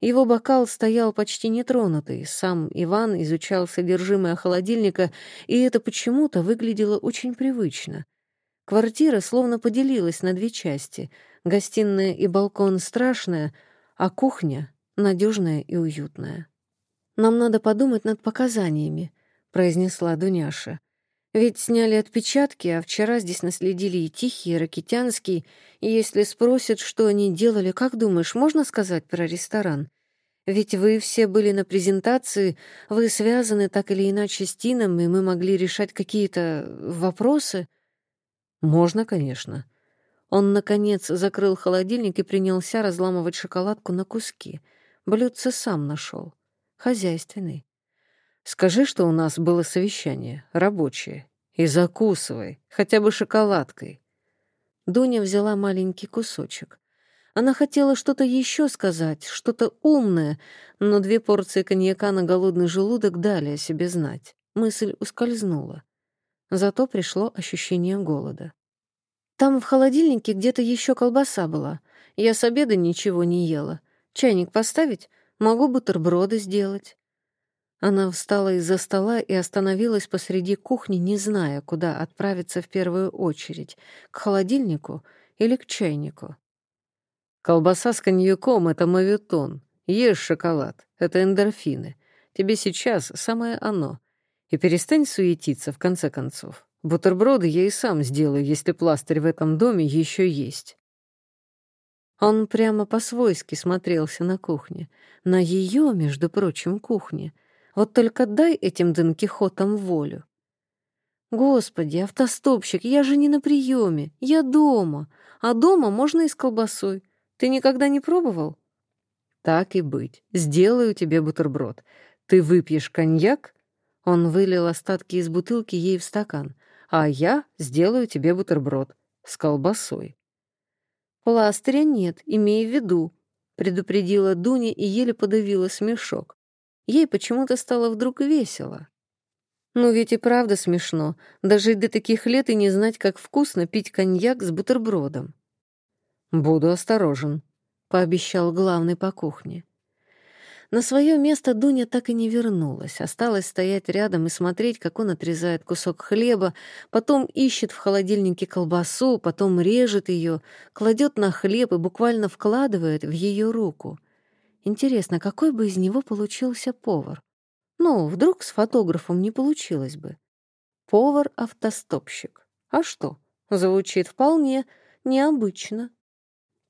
Его бокал стоял почти нетронутый, сам Иван изучал содержимое холодильника, и это почему-то выглядело очень привычно. Квартира словно поделилась на две части. Гостиная и балкон страшная, а кухня надежная и уютная. «Нам надо подумать над показаниями», — произнесла Дуняша. «Ведь сняли отпечатки, а вчера здесь наследили и Тихий, и Ракитянский, и если спросят, что они делали, как думаешь, можно сказать про ресторан? Ведь вы все были на презентации, вы связаны так или иначе с Тином, и мы могли решать какие-то вопросы. Можно, конечно. Он, наконец, закрыл холодильник и принялся разламывать шоколадку на куски. Блюдце сам нашел. Хозяйственный. Скажи, что у нас было совещание, рабочее, и закусывай, хотя бы шоколадкой. Дуня взяла маленький кусочек. Она хотела что-то еще сказать, что-то умное, но две порции коньяка на голодный желудок дали о себе знать. Мысль ускользнула. Зато пришло ощущение голода. «Там в холодильнике где-то еще колбаса была. Я с обеда ничего не ела. Чайник поставить? Могу бутерброды сделать». Она встала из-за стола и остановилась посреди кухни, не зная, куда отправиться в первую очередь — к холодильнику или к чайнику. Колбаса с коньяком — это мавитон. Ешь шоколад. Это эндорфины. Тебе сейчас самое оно. И перестань суетиться, в конце концов. Бутерброды я и сам сделаю, если пластырь в этом доме еще есть. Он прямо по-свойски смотрелся на кухне. На ее, между прочим, кухне. Вот только дай этим Донкихотам волю. Господи, автостопщик, я же не на приеме, я дома. А дома можно и с колбасой. Ты никогда не пробовал?» «Так и быть. Сделаю тебе бутерброд. Ты выпьешь коньяк?» Он вылил остатки из бутылки ей в стакан. «А я сделаю тебе бутерброд с колбасой». «Пластыря нет, имей в виду», — предупредила Дуня и еле подавила смешок. Ей почему-то стало вдруг весело. Ну ведь и правда смешно, даже до таких лет и не знать, как вкусно пить коньяк с бутербродом. «Буду осторожен», — пообещал главный по кухне. На свое место Дуня так и не вернулась, осталась стоять рядом и смотреть, как он отрезает кусок хлеба, потом ищет в холодильнике колбасу, потом режет ее, кладет на хлеб и буквально вкладывает в ее руку. Интересно, какой бы из него получился повар? Ну, вдруг с фотографом не получилось бы. Повар-автостопщик. А что? Звучит вполне необычно.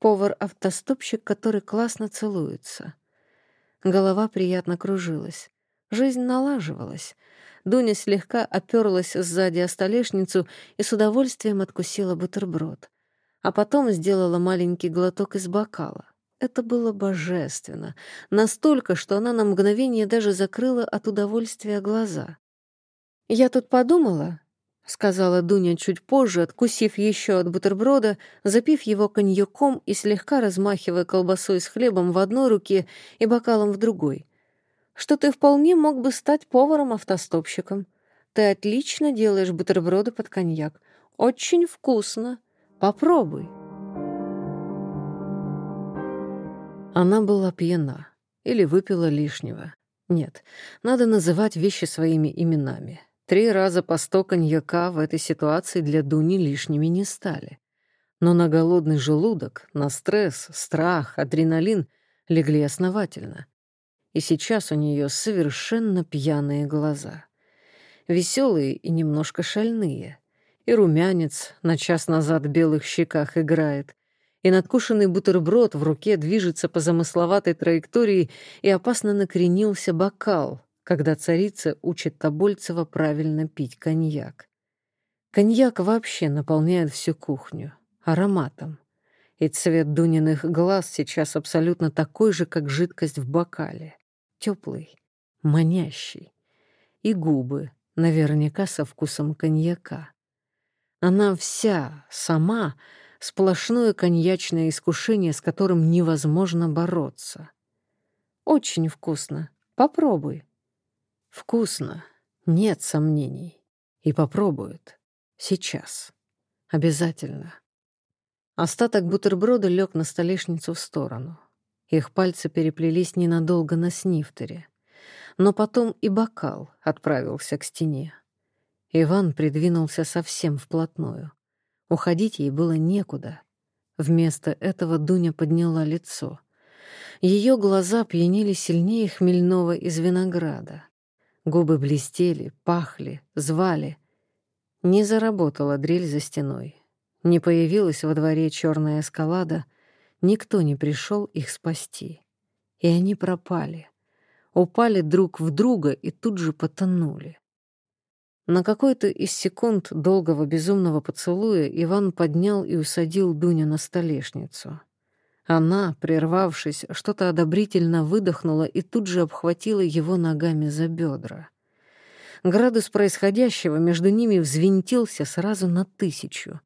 Повар-автостопщик, который классно целуется. Голова приятно кружилась. Жизнь налаживалась. Дуня слегка оперлась сзади о столешницу и с удовольствием откусила бутерброд. А потом сделала маленький глоток из бокала. Это было божественно. Настолько, что она на мгновение даже закрыла от удовольствия глаза. «Я тут подумала», — сказала Дуня чуть позже, откусив еще от бутерброда, запив его коньяком и слегка размахивая колбасой с хлебом в одной руке и бокалом в другой, что ты вполне мог бы стать поваром-автостопщиком. Ты отлично делаешь бутерброды под коньяк. Очень вкусно. Попробуй. Она была пьяна или выпила лишнего. Нет, надо называть вещи своими именами. Три раза по сто коньяка в этой ситуации для Дуни лишними не стали. Но на голодный желудок, на стресс, страх, адреналин легли основательно. И сейчас у нее совершенно пьяные глаза. Веселые и немножко шальные. И румянец на час назад в белых щеках играет, и надкушенный бутерброд в руке движется по замысловатой траектории, и опасно накренился бокал, когда царица учит Тобольцева правильно пить коньяк. Коньяк вообще наполняет всю кухню ароматом. И цвет Дуниных глаз сейчас абсолютно такой же, как жидкость в бокале. Теплый, манящий. И губы, наверняка со вкусом коньяка. Она вся, сама, сплошное коньячное искушение, с которым невозможно бороться. Очень вкусно. Попробуй. Вкусно, нет сомнений. И попробуют. Сейчас. Обязательно. Остаток бутерброда лег на столешницу в сторону. Их пальцы переплелись ненадолго на снифтере. Но потом и бокал отправился к стене. Иван придвинулся совсем вплотную. Уходить ей было некуда. Вместо этого Дуня подняла лицо. Ее глаза пьянили сильнее хмельного из винограда. Губы блестели, пахли, звали. Не заработала дрель за стеной. Не появилась во дворе черная эскалада. Никто не пришел их спасти. и они пропали. Упали друг в друга и тут же потонули. На какой-то из секунд долгого безумного поцелуя Иван поднял и усадил Дуню на столешницу. Она, прервавшись, что-то одобрительно выдохнула и тут же обхватила его ногами за бедра. Градус происходящего между ними взвинтился сразу на тысячу.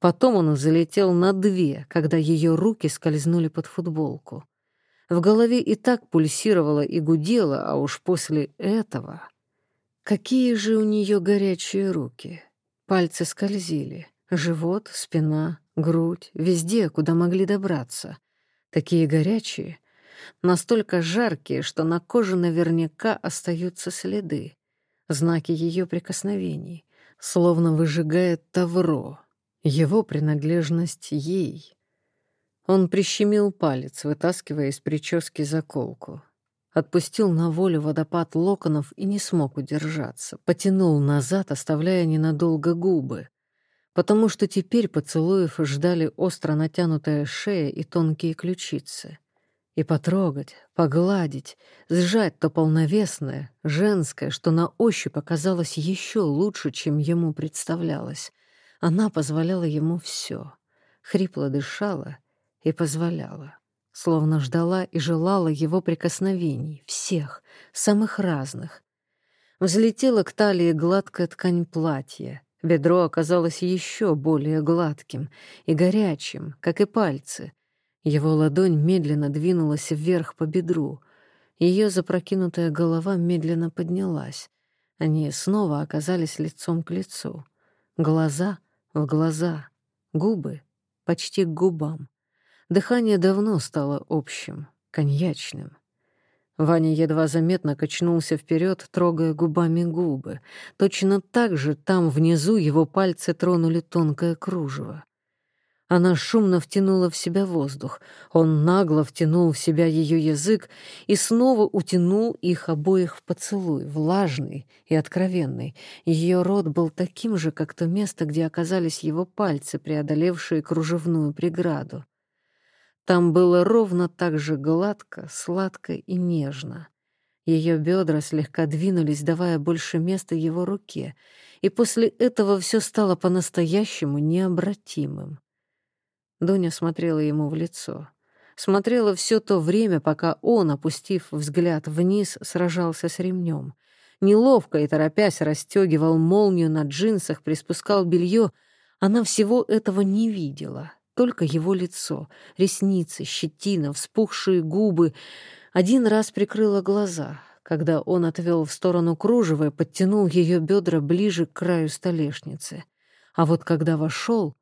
Потом он залетел на две, когда ее руки скользнули под футболку. В голове и так пульсировало и гудело, а уж после этого... Какие же у нее горячие руки. Пальцы скользили. Живот, спина, грудь, везде, куда могли добраться. Такие горячие, настолько жаркие, что на коже наверняка остаются следы. Знаки ее прикосновений, словно выжигает тавро, его принадлежность ей. Он прищемил палец, вытаскивая из прически заколку. Отпустил на волю водопад локонов и не смог удержаться. Потянул назад, оставляя ненадолго губы. Потому что теперь поцелуев ждали остро натянутая шея и тонкие ключицы. И потрогать, погладить, сжать то полновесное, женское, что на ощупь оказалось еще лучше, чем ему представлялось. Она позволяла ему все. Хрипло дышала и позволяла словно ждала и желала его прикосновений, всех, самых разных. Взлетела к талии гладкая ткань платья. Бедро оказалось еще более гладким и горячим, как и пальцы. Его ладонь медленно двинулась вверх по бедру. Ее запрокинутая голова медленно поднялась. Они снова оказались лицом к лицу. Глаза в глаза, губы почти к губам. Дыхание давно стало общим, коньячным. Ваня едва заметно качнулся вперед, трогая губами губы. Точно так же там внизу его пальцы тронули тонкое кружево. Она шумно втянула в себя воздух. Он нагло втянул в себя ее язык и снова утянул их обоих в поцелуй, влажный и откровенный. Ее рот был таким же, как то место, где оказались его пальцы, преодолевшие кружевную преграду. Там было ровно так же гладко, сладко и нежно. Ее бедра слегка двинулись, давая больше места его руке, и после этого все стало по-настоящему необратимым. Дуня смотрела ему в лицо. Смотрела все то время, пока он, опустив взгляд вниз, сражался с ремнем. Неловко и торопясь расстегивал молнию на джинсах, приспускал белье. Она всего этого не видела только его лицо, ресницы, щетина, вспухшие губы. Один раз прикрыла глаза, когда он отвел в сторону кружева и подтянул ее бедра ближе к краю столешницы. А вот когда вошел,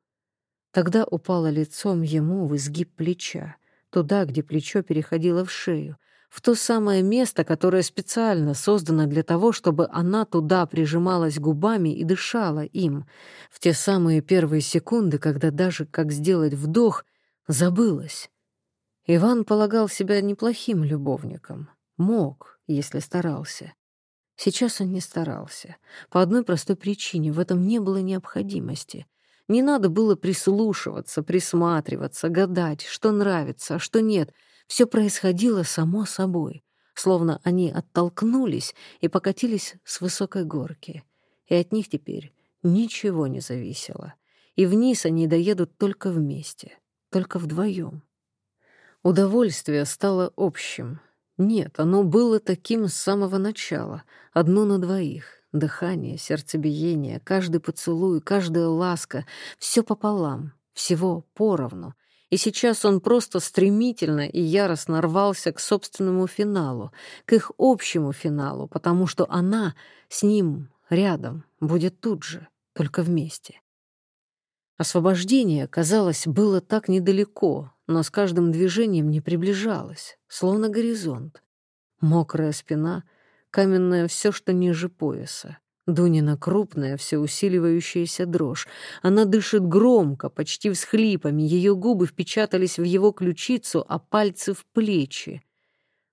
тогда упала лицом ему в изгиб плеча, туда, где плечо переходило в шею, в то самое место, которое специально создано для того, чтобы она туда прижималась губами и дышала им, в те самые первые секунды, когда даже как сделать вдох забылась. Иван полагал себя неплохим любовником. Мог, если старался. Сейчас он не старался. По одной простой причине в этом не было необходимости. Не надо было прислушиваться, присматриваться, гадать, что нравится, а что нет — все происходило само собой, словно они оттолкнулись и покатились с высокой горки. И от них теперь ничего не зависело. И вниз они доедут только вместе, только вдвоем. Удовольствие стало общим. Нет, оно было таким с самого начала, одно на двоих. Дыхание, сердцебиение, каждый поцелуй, каждая ласка — все пополам, всего поровну — и сейчас он просто стремительно и яростно рвался к собственному финалу, к их общему финалу, потому что она с ним рядом будет тут же, только вместе. Освобождение, казалось, было так недалеко, но с каждым движением не приближалось, словно горизонт. Мокрая спина, каменное все, что ниже пояса. Дунина крупная, все усиливающаяся дрожь. Она дышит громко, почти всхлипами. Ее губы впечатались в его ключицу, а пальцы в плечи.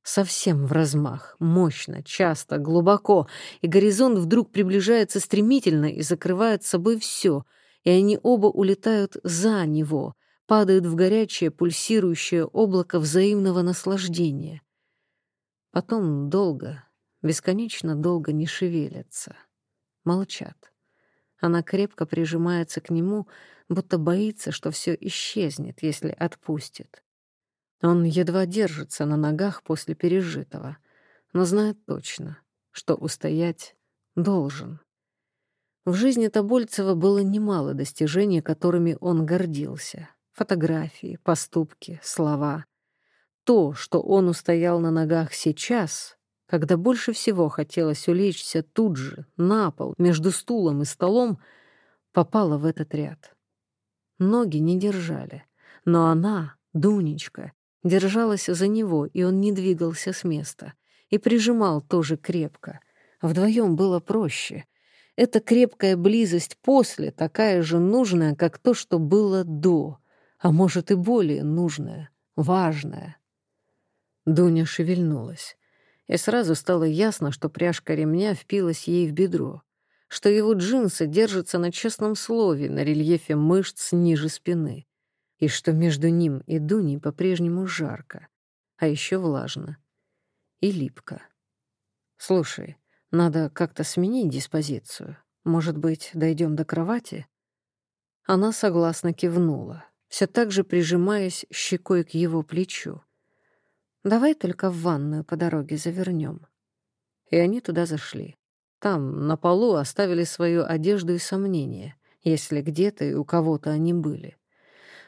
Совсем в размах, мощно, часто, глубоко, и горизонт вдруг приближается стремительно и закрывает собой все, и они оба улетают за него, падают в горячее пульсирующее облако взаимного наслаждения. Потом долго, бесконечно долго не шевелятся, молчат. Она крепко прижимается к нему, будто боится, что все исчезнет, если отпустит. Он едва держится на ногах после пережитого, но знает точно, что устоять должен. В жизни Тобольцева было немало достижений, которыми он гордился. Фотографии, поступки, слова. То, что он устоял на ногах сейчас, когда больше всего хотелось улечься тут же, на пол, между стулом и столом, попало в этот ряд. Ноги не держали, но она, Дунечка, держалась за него, и он не двигался с места, и прижимал тоже крепко. Вдвоем было проще — эта крепкая близость после такая же нужная, как то, что было до, а может и более нужная, важная. Дуня шевельнулась, и сразу стало ясно, что пряжка ремня впилась ей в бедро, что его джинсы держатся на честном слове на рельефе мышц ниже спины, и что между ним и Дуней по-прежнему жарко, а еще влажно и липко. «Слушай, надо как-то сменить диспозицию. Может быть, дойдем до кровати?» Она согласно кивнула, все так же прижимаясь щекой к его плечу. «Давай только в ванную по дороге завернем». И они туда зашли. Там, на полу, оставили свою одежду и сомнения, если где-то и у кого-то они были.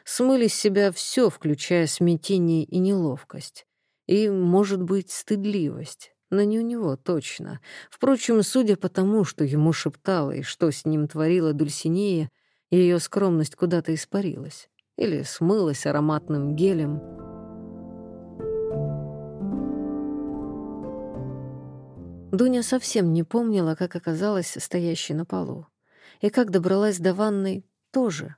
Смыли с себя все, включая смятение и неловкость. И, может быть, стыдливость но не у него точно. Впрочем, судя по тому, что ему шептала и что с ним творила Дульсинея, ее скромность куда-то испарилась или смылась ароматным гелем. Дуня совсем не помнила, как оказалась стоящей на полу. И как добралась до ванной тоже.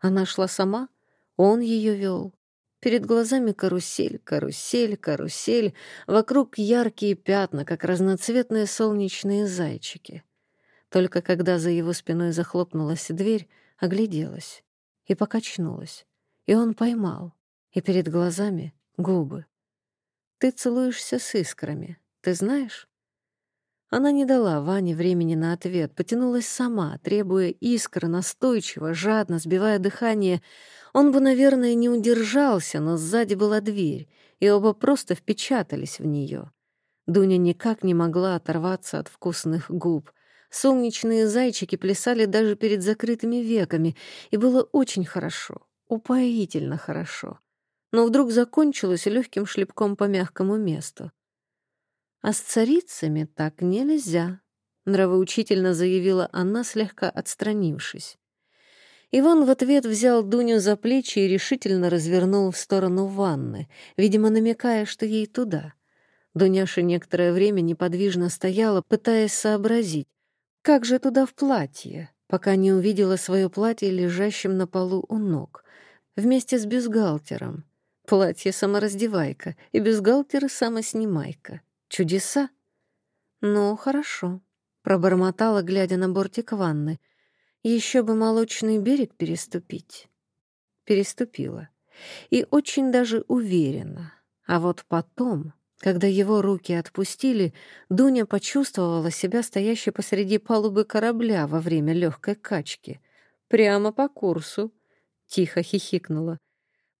Она шла сама, он ее вел. Перед глазами карусель, карусель, карусель, вокруг яркие пятна, как разноцветные солнечные зайчики. Только когда за его спиной захлопнулась дверь, огляделась и покачнулась, и он поймал, и перед глазами губы. «Ты целуешься с искрами, ты знаешь?» Она не дала Ване времени на ответ, потянулась сама, требуя искр, настойчиво, жадно, сбивая дыхание. Он бы, наверное, не удержался, но сзади была дверь, и оба просто впечатались в нее. Дуня никак не могла оторваться от вкусных губ. Солнечные зайчики плясали даже перед закрытыми веками, и было очень хорошо, упоительно хорошо. Но вдруг закончилось легким шлепком по мягкому месту. А с царицами так нельзя, нравоучительно заявила она, слегка отстранившись. Иван в ответ взял Дуню за плечи и решительно развернул в сторону ванны, видимо, намекая, что ей туда. Дуняша некоторое время неподвижно стояла, пытаясь сообразить, как же туда в платье, пока не увидела свое платье лежащим на полу у ног, вместе с бюстгальтером. Платье-самораздевайка и бюстгальтер самоснимайка. Чудеса? Ну, хорошо, пробормотала, глядя на бортик ванны. Еще бы молочный берег переступить. Переступила. И очень даже уверенно. А вот потом, когда его руки отпустили, Дуня почувствовала себя стоящей посреди палубы корабля во время легкой качки. Прямо по курсу. Тихо хихикнула.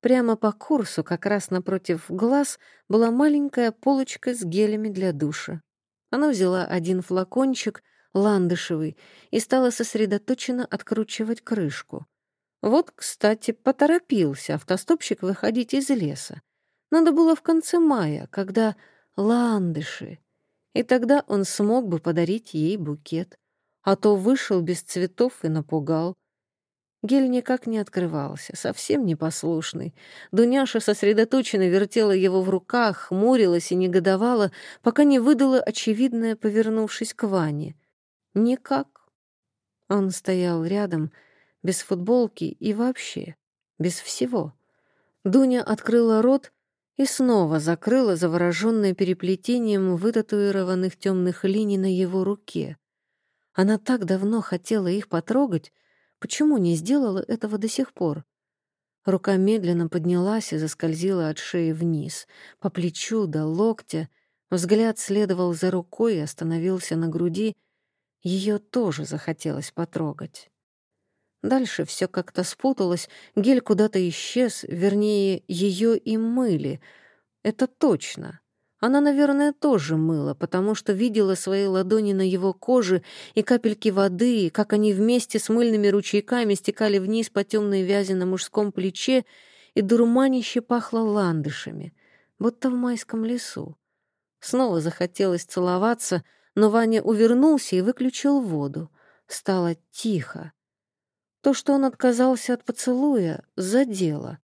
Прямо по курсу, как раз напротив глаз, была маленькая полочка с гелями для душа. Она взяла один флакончик, ландышевый, и стала сосредоточенно откручивать крышку. Вот, кстати, поторопился автостопщик выходить из леса. Надо было в конце мая, когда ландыши. И тогда он смог бы подарить ей букет. А то вышел без цветов и напугал. Гель никак не открывался, совсем непослушный. Дуняша сосредоточенно вертела его в руках, хмурилась и негодовала, пока не выдала очевидное, повернувшись к Ване. Никак. Он стоял рядом, без футболки и вообще, без всего. Дуня открыла рот и снова закрыла, завороженная переплетением вытатуированных темных линий на его руке. Она так давно хотела их потрогать, Почему не сделала этого до сих пор? Рука медленно поднялась и заскользила от шеи вниз, по плечу до локтя. Взгляд следовал за рукой и остановился на груди. Ее тоже захотелось потрогать. Дальше все как-то спуталось, гель куда-то исчез, вернее, ее и мыли. Это точно. Она, наверное, тоже мыла, потому что видела свои ладони на его коже и капельки воды, и как они вместе с мыльными ручейками стекали вниз по темной вязи на мужском плече, и дурманище пахло ландышами, будто в майском лесу. Снова захотелось целоваться, но Ваня увернулся и выключил воду. Стало тихо. То, что он отказался от поцелуя, задело.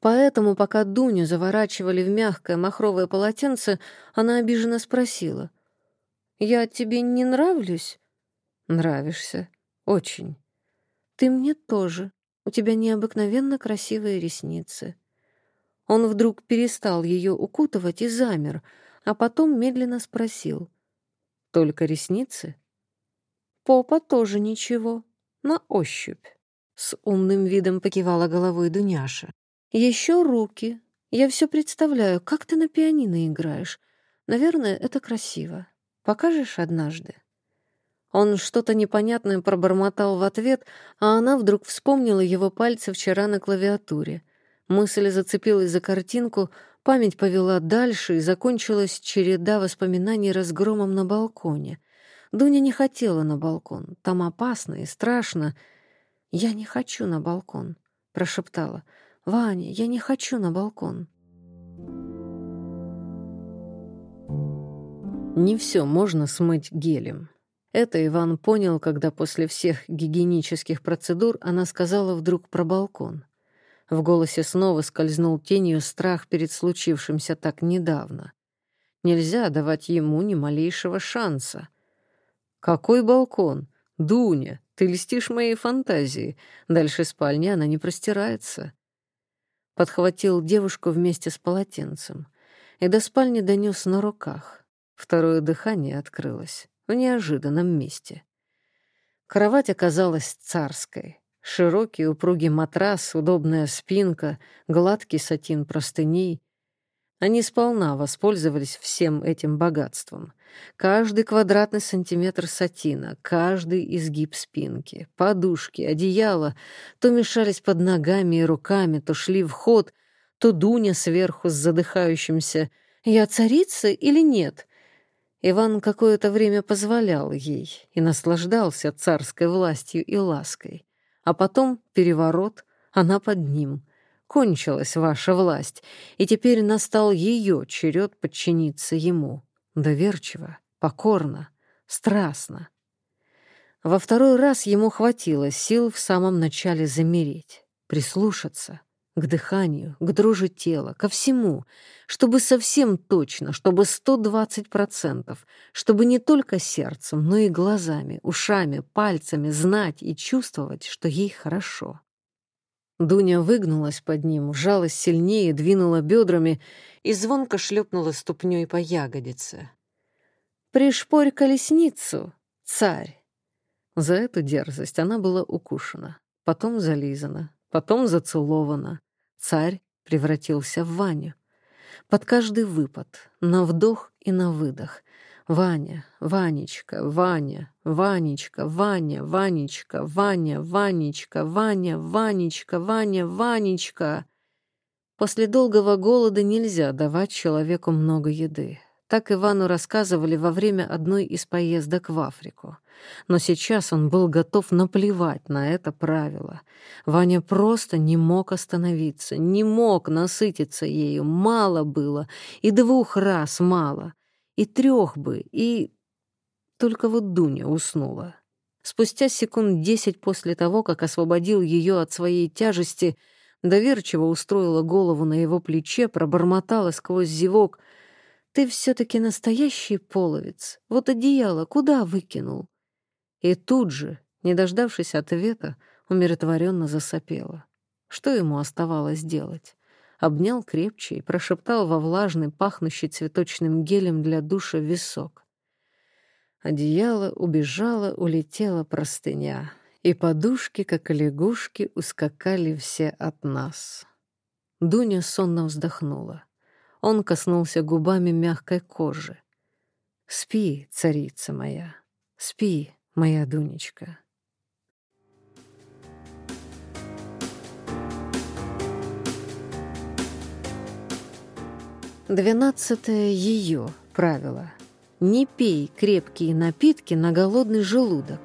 Поэтому, пока Дуню заворачивали в мягкое махровое полотенце, она обиженно спросила. «Я тебе не нравлюсь?» «Нравишься. Очень. Ты мне тоже. У тебя необыкновенно красивые ресницы». Он вдруг перестал ее укутывать и замер, а потом медленно спросил. «Только ресницы?» «Попа тоже ничего. На ощупь». С умным видом покивала головой Дуняша. Еще руки. Я все представляю, как ты на пианино играешь. Наверное, это красиво. Покажешь однажды?» Он что-то непонятное пробормотал в ответ, а она вдруг вспомнила его пальцы вчера на клавиатуре. Мысль зацепилась за картинку, память повела дальше и закончилась череда воспоминаний разгромом на балконе. Дуня не хотела на балкон. Там опасно и страшно. «Я не хочу на балкон», — прошептала. «Ваня, я не хочу на балкон». Не все можно смыть гелем. Это Иван понял, когда после всех гигиенических процедур она сказала вдруг про балкон. В голосе снова скользнул тенью страх перед случившимся так недавно. Нельзя давать ему ни малейшего шанса. «Какой балкон? Дуня, ты льстишь моей фантазии. Дальше спальни она не простирается. Подхватил девушку вместе с полотенцем и до спальни донес на руках. Второе дыхание открылось в неожиданном месте. Кровать оказалась царской. Широкий упругий матрас, удобная спинка, гладкий сатин простыней. Они сполна воспользовались всем этим богатством. Каждый квадратный сантиметр сатина, каждый изгиб спинки, подушки, одеяло то мешались под ногами и руками, то шли в ход, то Дуня сверху с задыхающимся «Я царица или нет?» Иван какое-то время позволял ей и наслаждался царской властью и лаской. А потом переворот, она под ним — Кончилась ваша власть, и теперь настал ее черед подчиниться ему. Доверчиво, покорно, страстно. Во второй раз ему хватило сил в самом начале замереть, прислушаться к дыханию, к дрожи тела, ко всему, чтобы совсем точно, чтобы 120%, чтобы не только сердцем, но и глазами, ушами, пальцами знать и чувствовать, что ей хорошо. Дуня выгнулась под ним, вжалась сильнее, двинула бедрами и звонко шлепнула ступней по ягодице. «Пришпорь колесницу, царь!» За эту дерзость она была укушена, потом зализана, потом зацелована. Царь превратился в Ваню. Под каждый выпад, на вдох и на выдох, Ваня, Ванечка, Ваня, Ванечка, Ваня, Ванечка, Ваня, Ванечка, Ваня, Ванечка, Ваня, Ванечка. После долгого голода нельзя давать человеку много еды. Так Ивану рассказывали во время одной из поездок в Африку. Но сейчас он был готов наплевать на это правило. Ваня просто не мог остановиться, не мог насытиться ею. Мало было, и двух раз мало и трех бы, и... Только вот Дуня уснула. Спустя секунд десять после того, как освободил ее от своей тяжести, доверчиво устроила голову на его плече, пробормотала сквозь зевок. «Ты все-таки настоящий половец. Вот одеяло куда выкинул?» И тут же, не дождавшись ответа, умиротворенно засопела. Что ему оставалось делать? Обнял крепче и прошептал во влажный, пахнущий цветочным гелем для душа висок. Одеяло убежало, улетела простыня. И подушки, как лягушки, ускакали все от нас. Дуня сонно вздохнула. Он коснулся губами мягкой кожи. «Спи, царица моя, спи, моя Дунечка». Двенадцатое ее правило. Не пей крепкие напитки на голодный желудок.